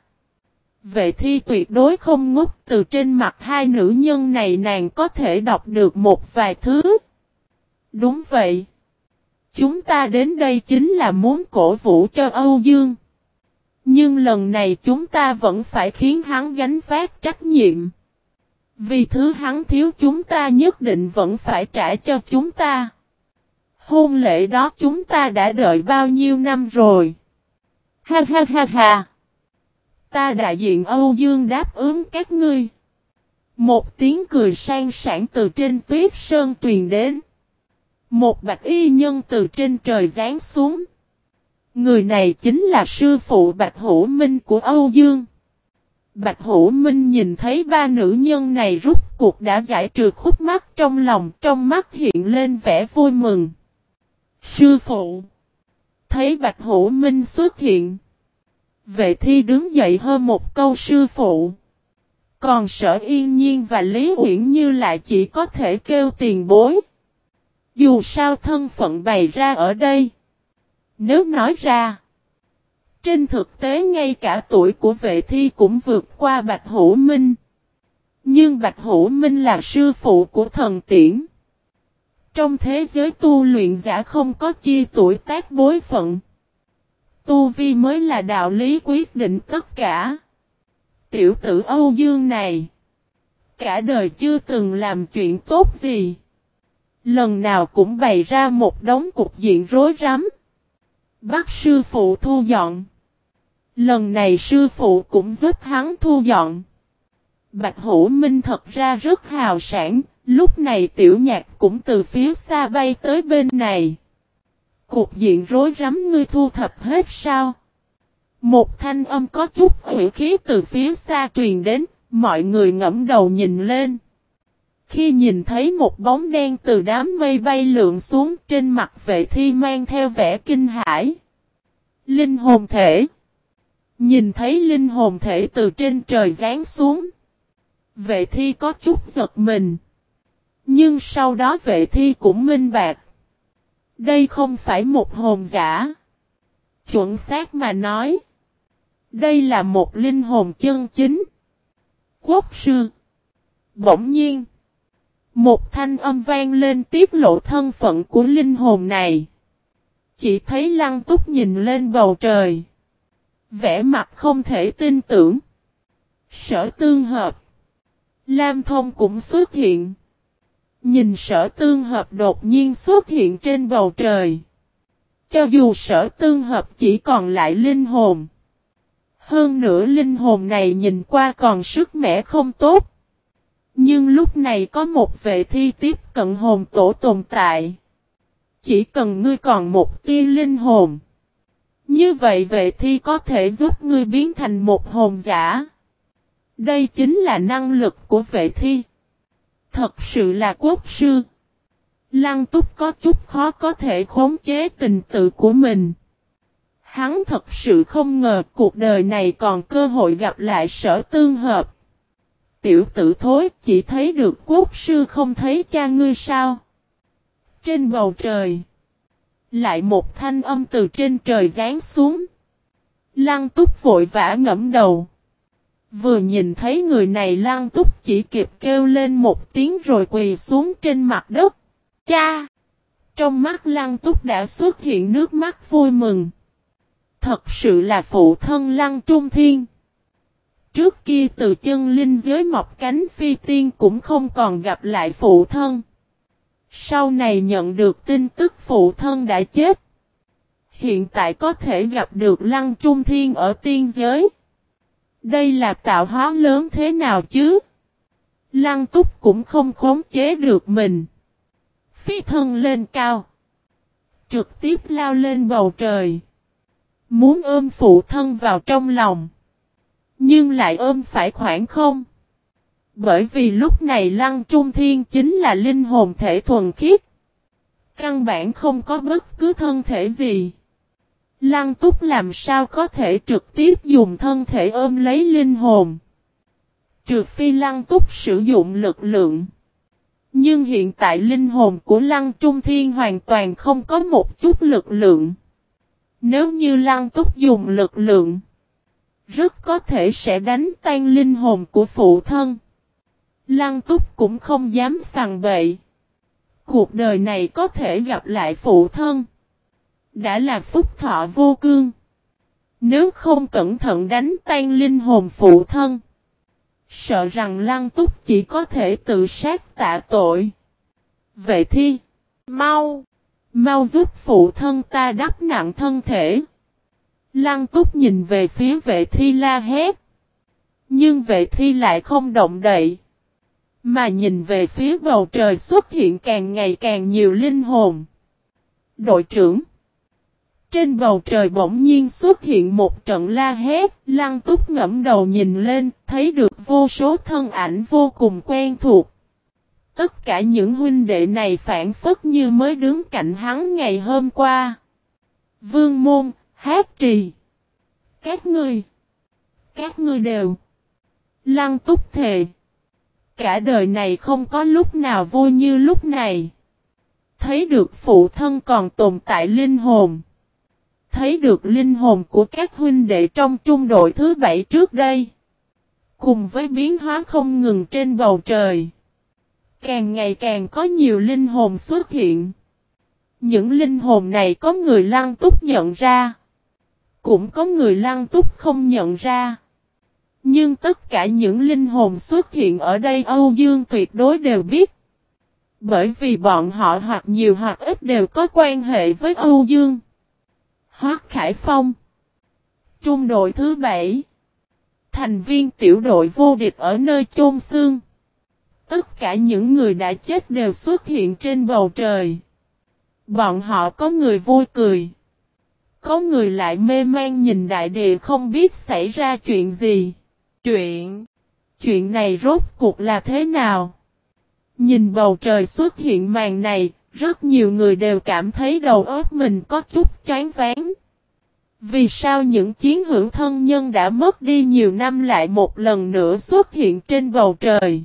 Vệ thi tuyệt đối không ngốc từ trên mặt hai nữ nhân này nàng có thể đọc được một vài thứ. Đúng vậy. Chúng ta đến đây chính là muốn cổ vũ cho Âu Dương. Nhưng lần này chúng ta vẫn phải khiến hắn gánh phát trách nhiệm. Vì thứ hắn thiếu chúng ta nhất định vẫn phải trả cho chúng ta. Hôn lễ đó chúng ta đã đợi bao nhiêu năm rồi. Ha ha ha ha. Ta đại diện Âu Dương đáp ứng các ngươi. Một tiếng cười sang sảng từ trên tuyết sơn truyền đến. Một bạch y nhân từ trên trời giáng xuống. Người này chính là sư phụ Bạch Hữu Minh của Âu Dương. Bạch Hữu Minh nhìn thấy ba nữ nhân này rút cuộc đã giải trừ khúc mắt trong lòng, trong mắt hiện lên vẻ vui mừng. Sư phụ Thấy Bạch Hữu Minh xuất hiện. Vệ thi đứng dậy hơn một câu sư phụ. Còn sở yên nhiên và Lý Uyển Như lại chỉ có thể kêu tiền bối. Dù sao thân phận bày ra ở đây. Nếu nói ra. Trên thực tế ngay cả tuổi của vệ thi cũng vượt qua Bạch Hữu Minh. Nhưng Bạch Hữu Minh là sư phụ của thần tiễn. Trong thế giới tu luyện giả không có chia tuổi tác bối phận. Tu vi mới là đạo lý quyết định tất cả. Tiểu tử Âu Dương này. Cả đời chưa từng làm chuyện tốt gì. Lần nào cũng bày ra một đống cục diện rối rắm. Bắt sư phụ thu dọn. Lần này sư phụ cũng giúp hắn thu dọn. Bạch Hữu Minh thật ra rất hào sản, lúc này tiểu nhạc cũng từ phía xa bay tới bên này. Cục diện rối rắm ngươi thu thập hết sao? Một thanh âm có chút ủy khí từ phía xa truyền đến, mọi người ngẫm đầu nhìn lên. Khi nhìn thấy một bóng đen từ đám mây bay lượn xuống trên mặt vệ thi mang theo vẻ kinh hãi. Linh hồn thể. Nhìn thấy linh hồn thể từ trên trời rán xuống. Vệ thi có chút giật mình. Nhưng sau đó vệ thi cũng minh bạc. Đây không phải một hồn giả. Chuẩn xác mà nói. Đây là một linh hồn chân chính. Quốc sư. Bỗng nhiên. Một thanh âm vang lên tiết lộ thân phận của linh hồn này. Chỉ thấy lăng túc nhìn lên bầu trời. Vẽ mặt không thể tin tưởng. Sở tương hợp. Lam thông cũng xuất hiện. Nhìn sở tương hợp đột nhiên xuất hiện trên bầu trời. Cho dù sở tương hợp chỉ còn lại linh hồn. Hơn nữa linh hồn này nhìn qua còn sức mẻ không tốt. Nhưng lúc này có một vệ thi tiếp cận hồn tổ tồn tại. Chỉ cần ngươi còn một tia linh hồn. Như vậy vệ thi có thể giúp ngươi biến thành một hồn giả. Đây chính là năng lực của vệ thi. Thật sự là quốc sư. Lăng túc có chút khó có thể khống chế tình tự của mình. Hắn thật sự không ngờ cuộc đời này còn cơ hội gặp lại sở tương hợp. Tiểu tử thối, chỉ thấy được quốc sư không thấy cha ngươi sao. Trên bầu trời. Lại một thanh âm từ trên trời giáng xuống. Lăng túc vội vã ngẫm đầu. Vừa nhìn thấy người này, lăng túc chỉ kịp kêu lên một tiếng rồi quỳ xuống trên mặt đất. Cha! Trong mắt lăng túc đã xuất hiện nước mắt vui mừng. Thật sự là phụ thân lăng trung thiên. Trước kia từ chân linh giới mọc cánh phi tiên cũng không còn gặp lại phụ thân. Sau này nhận được tin tức phụ thân đã chết. Hiện tại có thể gặp được lăng trung thiên ở tiên giới. Đây là tạo hóa lớn thế nào chứ? Lăng túc cũng không khống chế được mình. Phi thân lên cao. Trực tiếp lao lên bầu trời. Muốn ôm phụ thân vào trong lòng. Nhưng lại ôm phải khoảng không. Bởi vì lúc này Lăng Trung Thiên chính là linh hồn thể thuần khiết. Căn bản không có bất cứ thân thể gì. Lăng túc làm sao có thể trực tiếp dùng thân thể ôm lấy linh hồn. Trừ phi lăng túc sử dụng lực lượng. Nhưng hiện tại linh hồn của lăng trung thiên hoàn toàn không có một chút lực lượng. Nếu như lăng túc dùng lực lượng. Rất có thể sẽ đánh tan linh hồn của phụ thân. Lăng túc cũng không dám sằng bậy. Cuộc đời này có thể gặp lại phụ thân. Đã là phúc thọ vô cương. Nếu không cẩn thận đánh tan linh hồn phụ thân. Sợ rằng lăng túc chỉ có thể tự sát tạ tội. Vậy thi. Mau. Mau giúp phụ thân ta đắp nặng thân thể. Lăng túc nhìn về phía vệ thi la hét. Nhưng vệ thi lại không động đậy. Mà nhìn về phía bầu trời xuất hiện càng ngày càng nhiều linh hồn. Đội trưởng. Trên bầu trời bỗng nhiên xuất hiện một trận la hét, lăng túc ngẫm đầu nhìn lên, thấy được vô số thân ảnh vô cùng quen thuộc. Tất cả những huynh đệ này phản phất như mới đứng cạnh hắn ngày hôm qua. Vương môn, hát trì. Các ngươi. Các ngươi đều. Lăng túc thề. Cả đời này không có lúc nào vui như lúc này. Thấy được phụ thân còn tồn tại linh hồn. Thấy được linh hồn của các huynh đệ trong trung đội thứ bảy trước đây. Cùng với biến hóa không ngừng trên bầu trời. Càng ngày càng có nhiều linh hồn xuất hiện. Những linh hồn này có người lăng túc nhận ra. Cũng có người lăng túc không nhận ra. Nhưng tất cả những linh hồn xuất hiện ở đây Âu Dương tuyệt đối đều biết. Bởi vì bọn họ hoặc nhiều hoặc ít đều có quan hệ với Âu Dương. Hoác Khải Phong, Trung đội thứ bảy Thành viên tiểu đội vô địch ở nơi chôn xương. Tất cả những người đã chết đều xuất hiện trên bầu trời. Bọn họ có người vui cười. Có người lại mê man nhìn đại địa không biết xảy ra chuyện gì. Chuyện. Chuyện này rốt cuộc là thế nào? Nhìn bầu trời xuất hiện màn này, rất nhiều người đều cảm thấy đầu óc mình có chút chán ván. Vì sao những chiến hữu thân nhân đã mất đi nhiều năm lại một lần nữa xuất hiện trên bầu trời?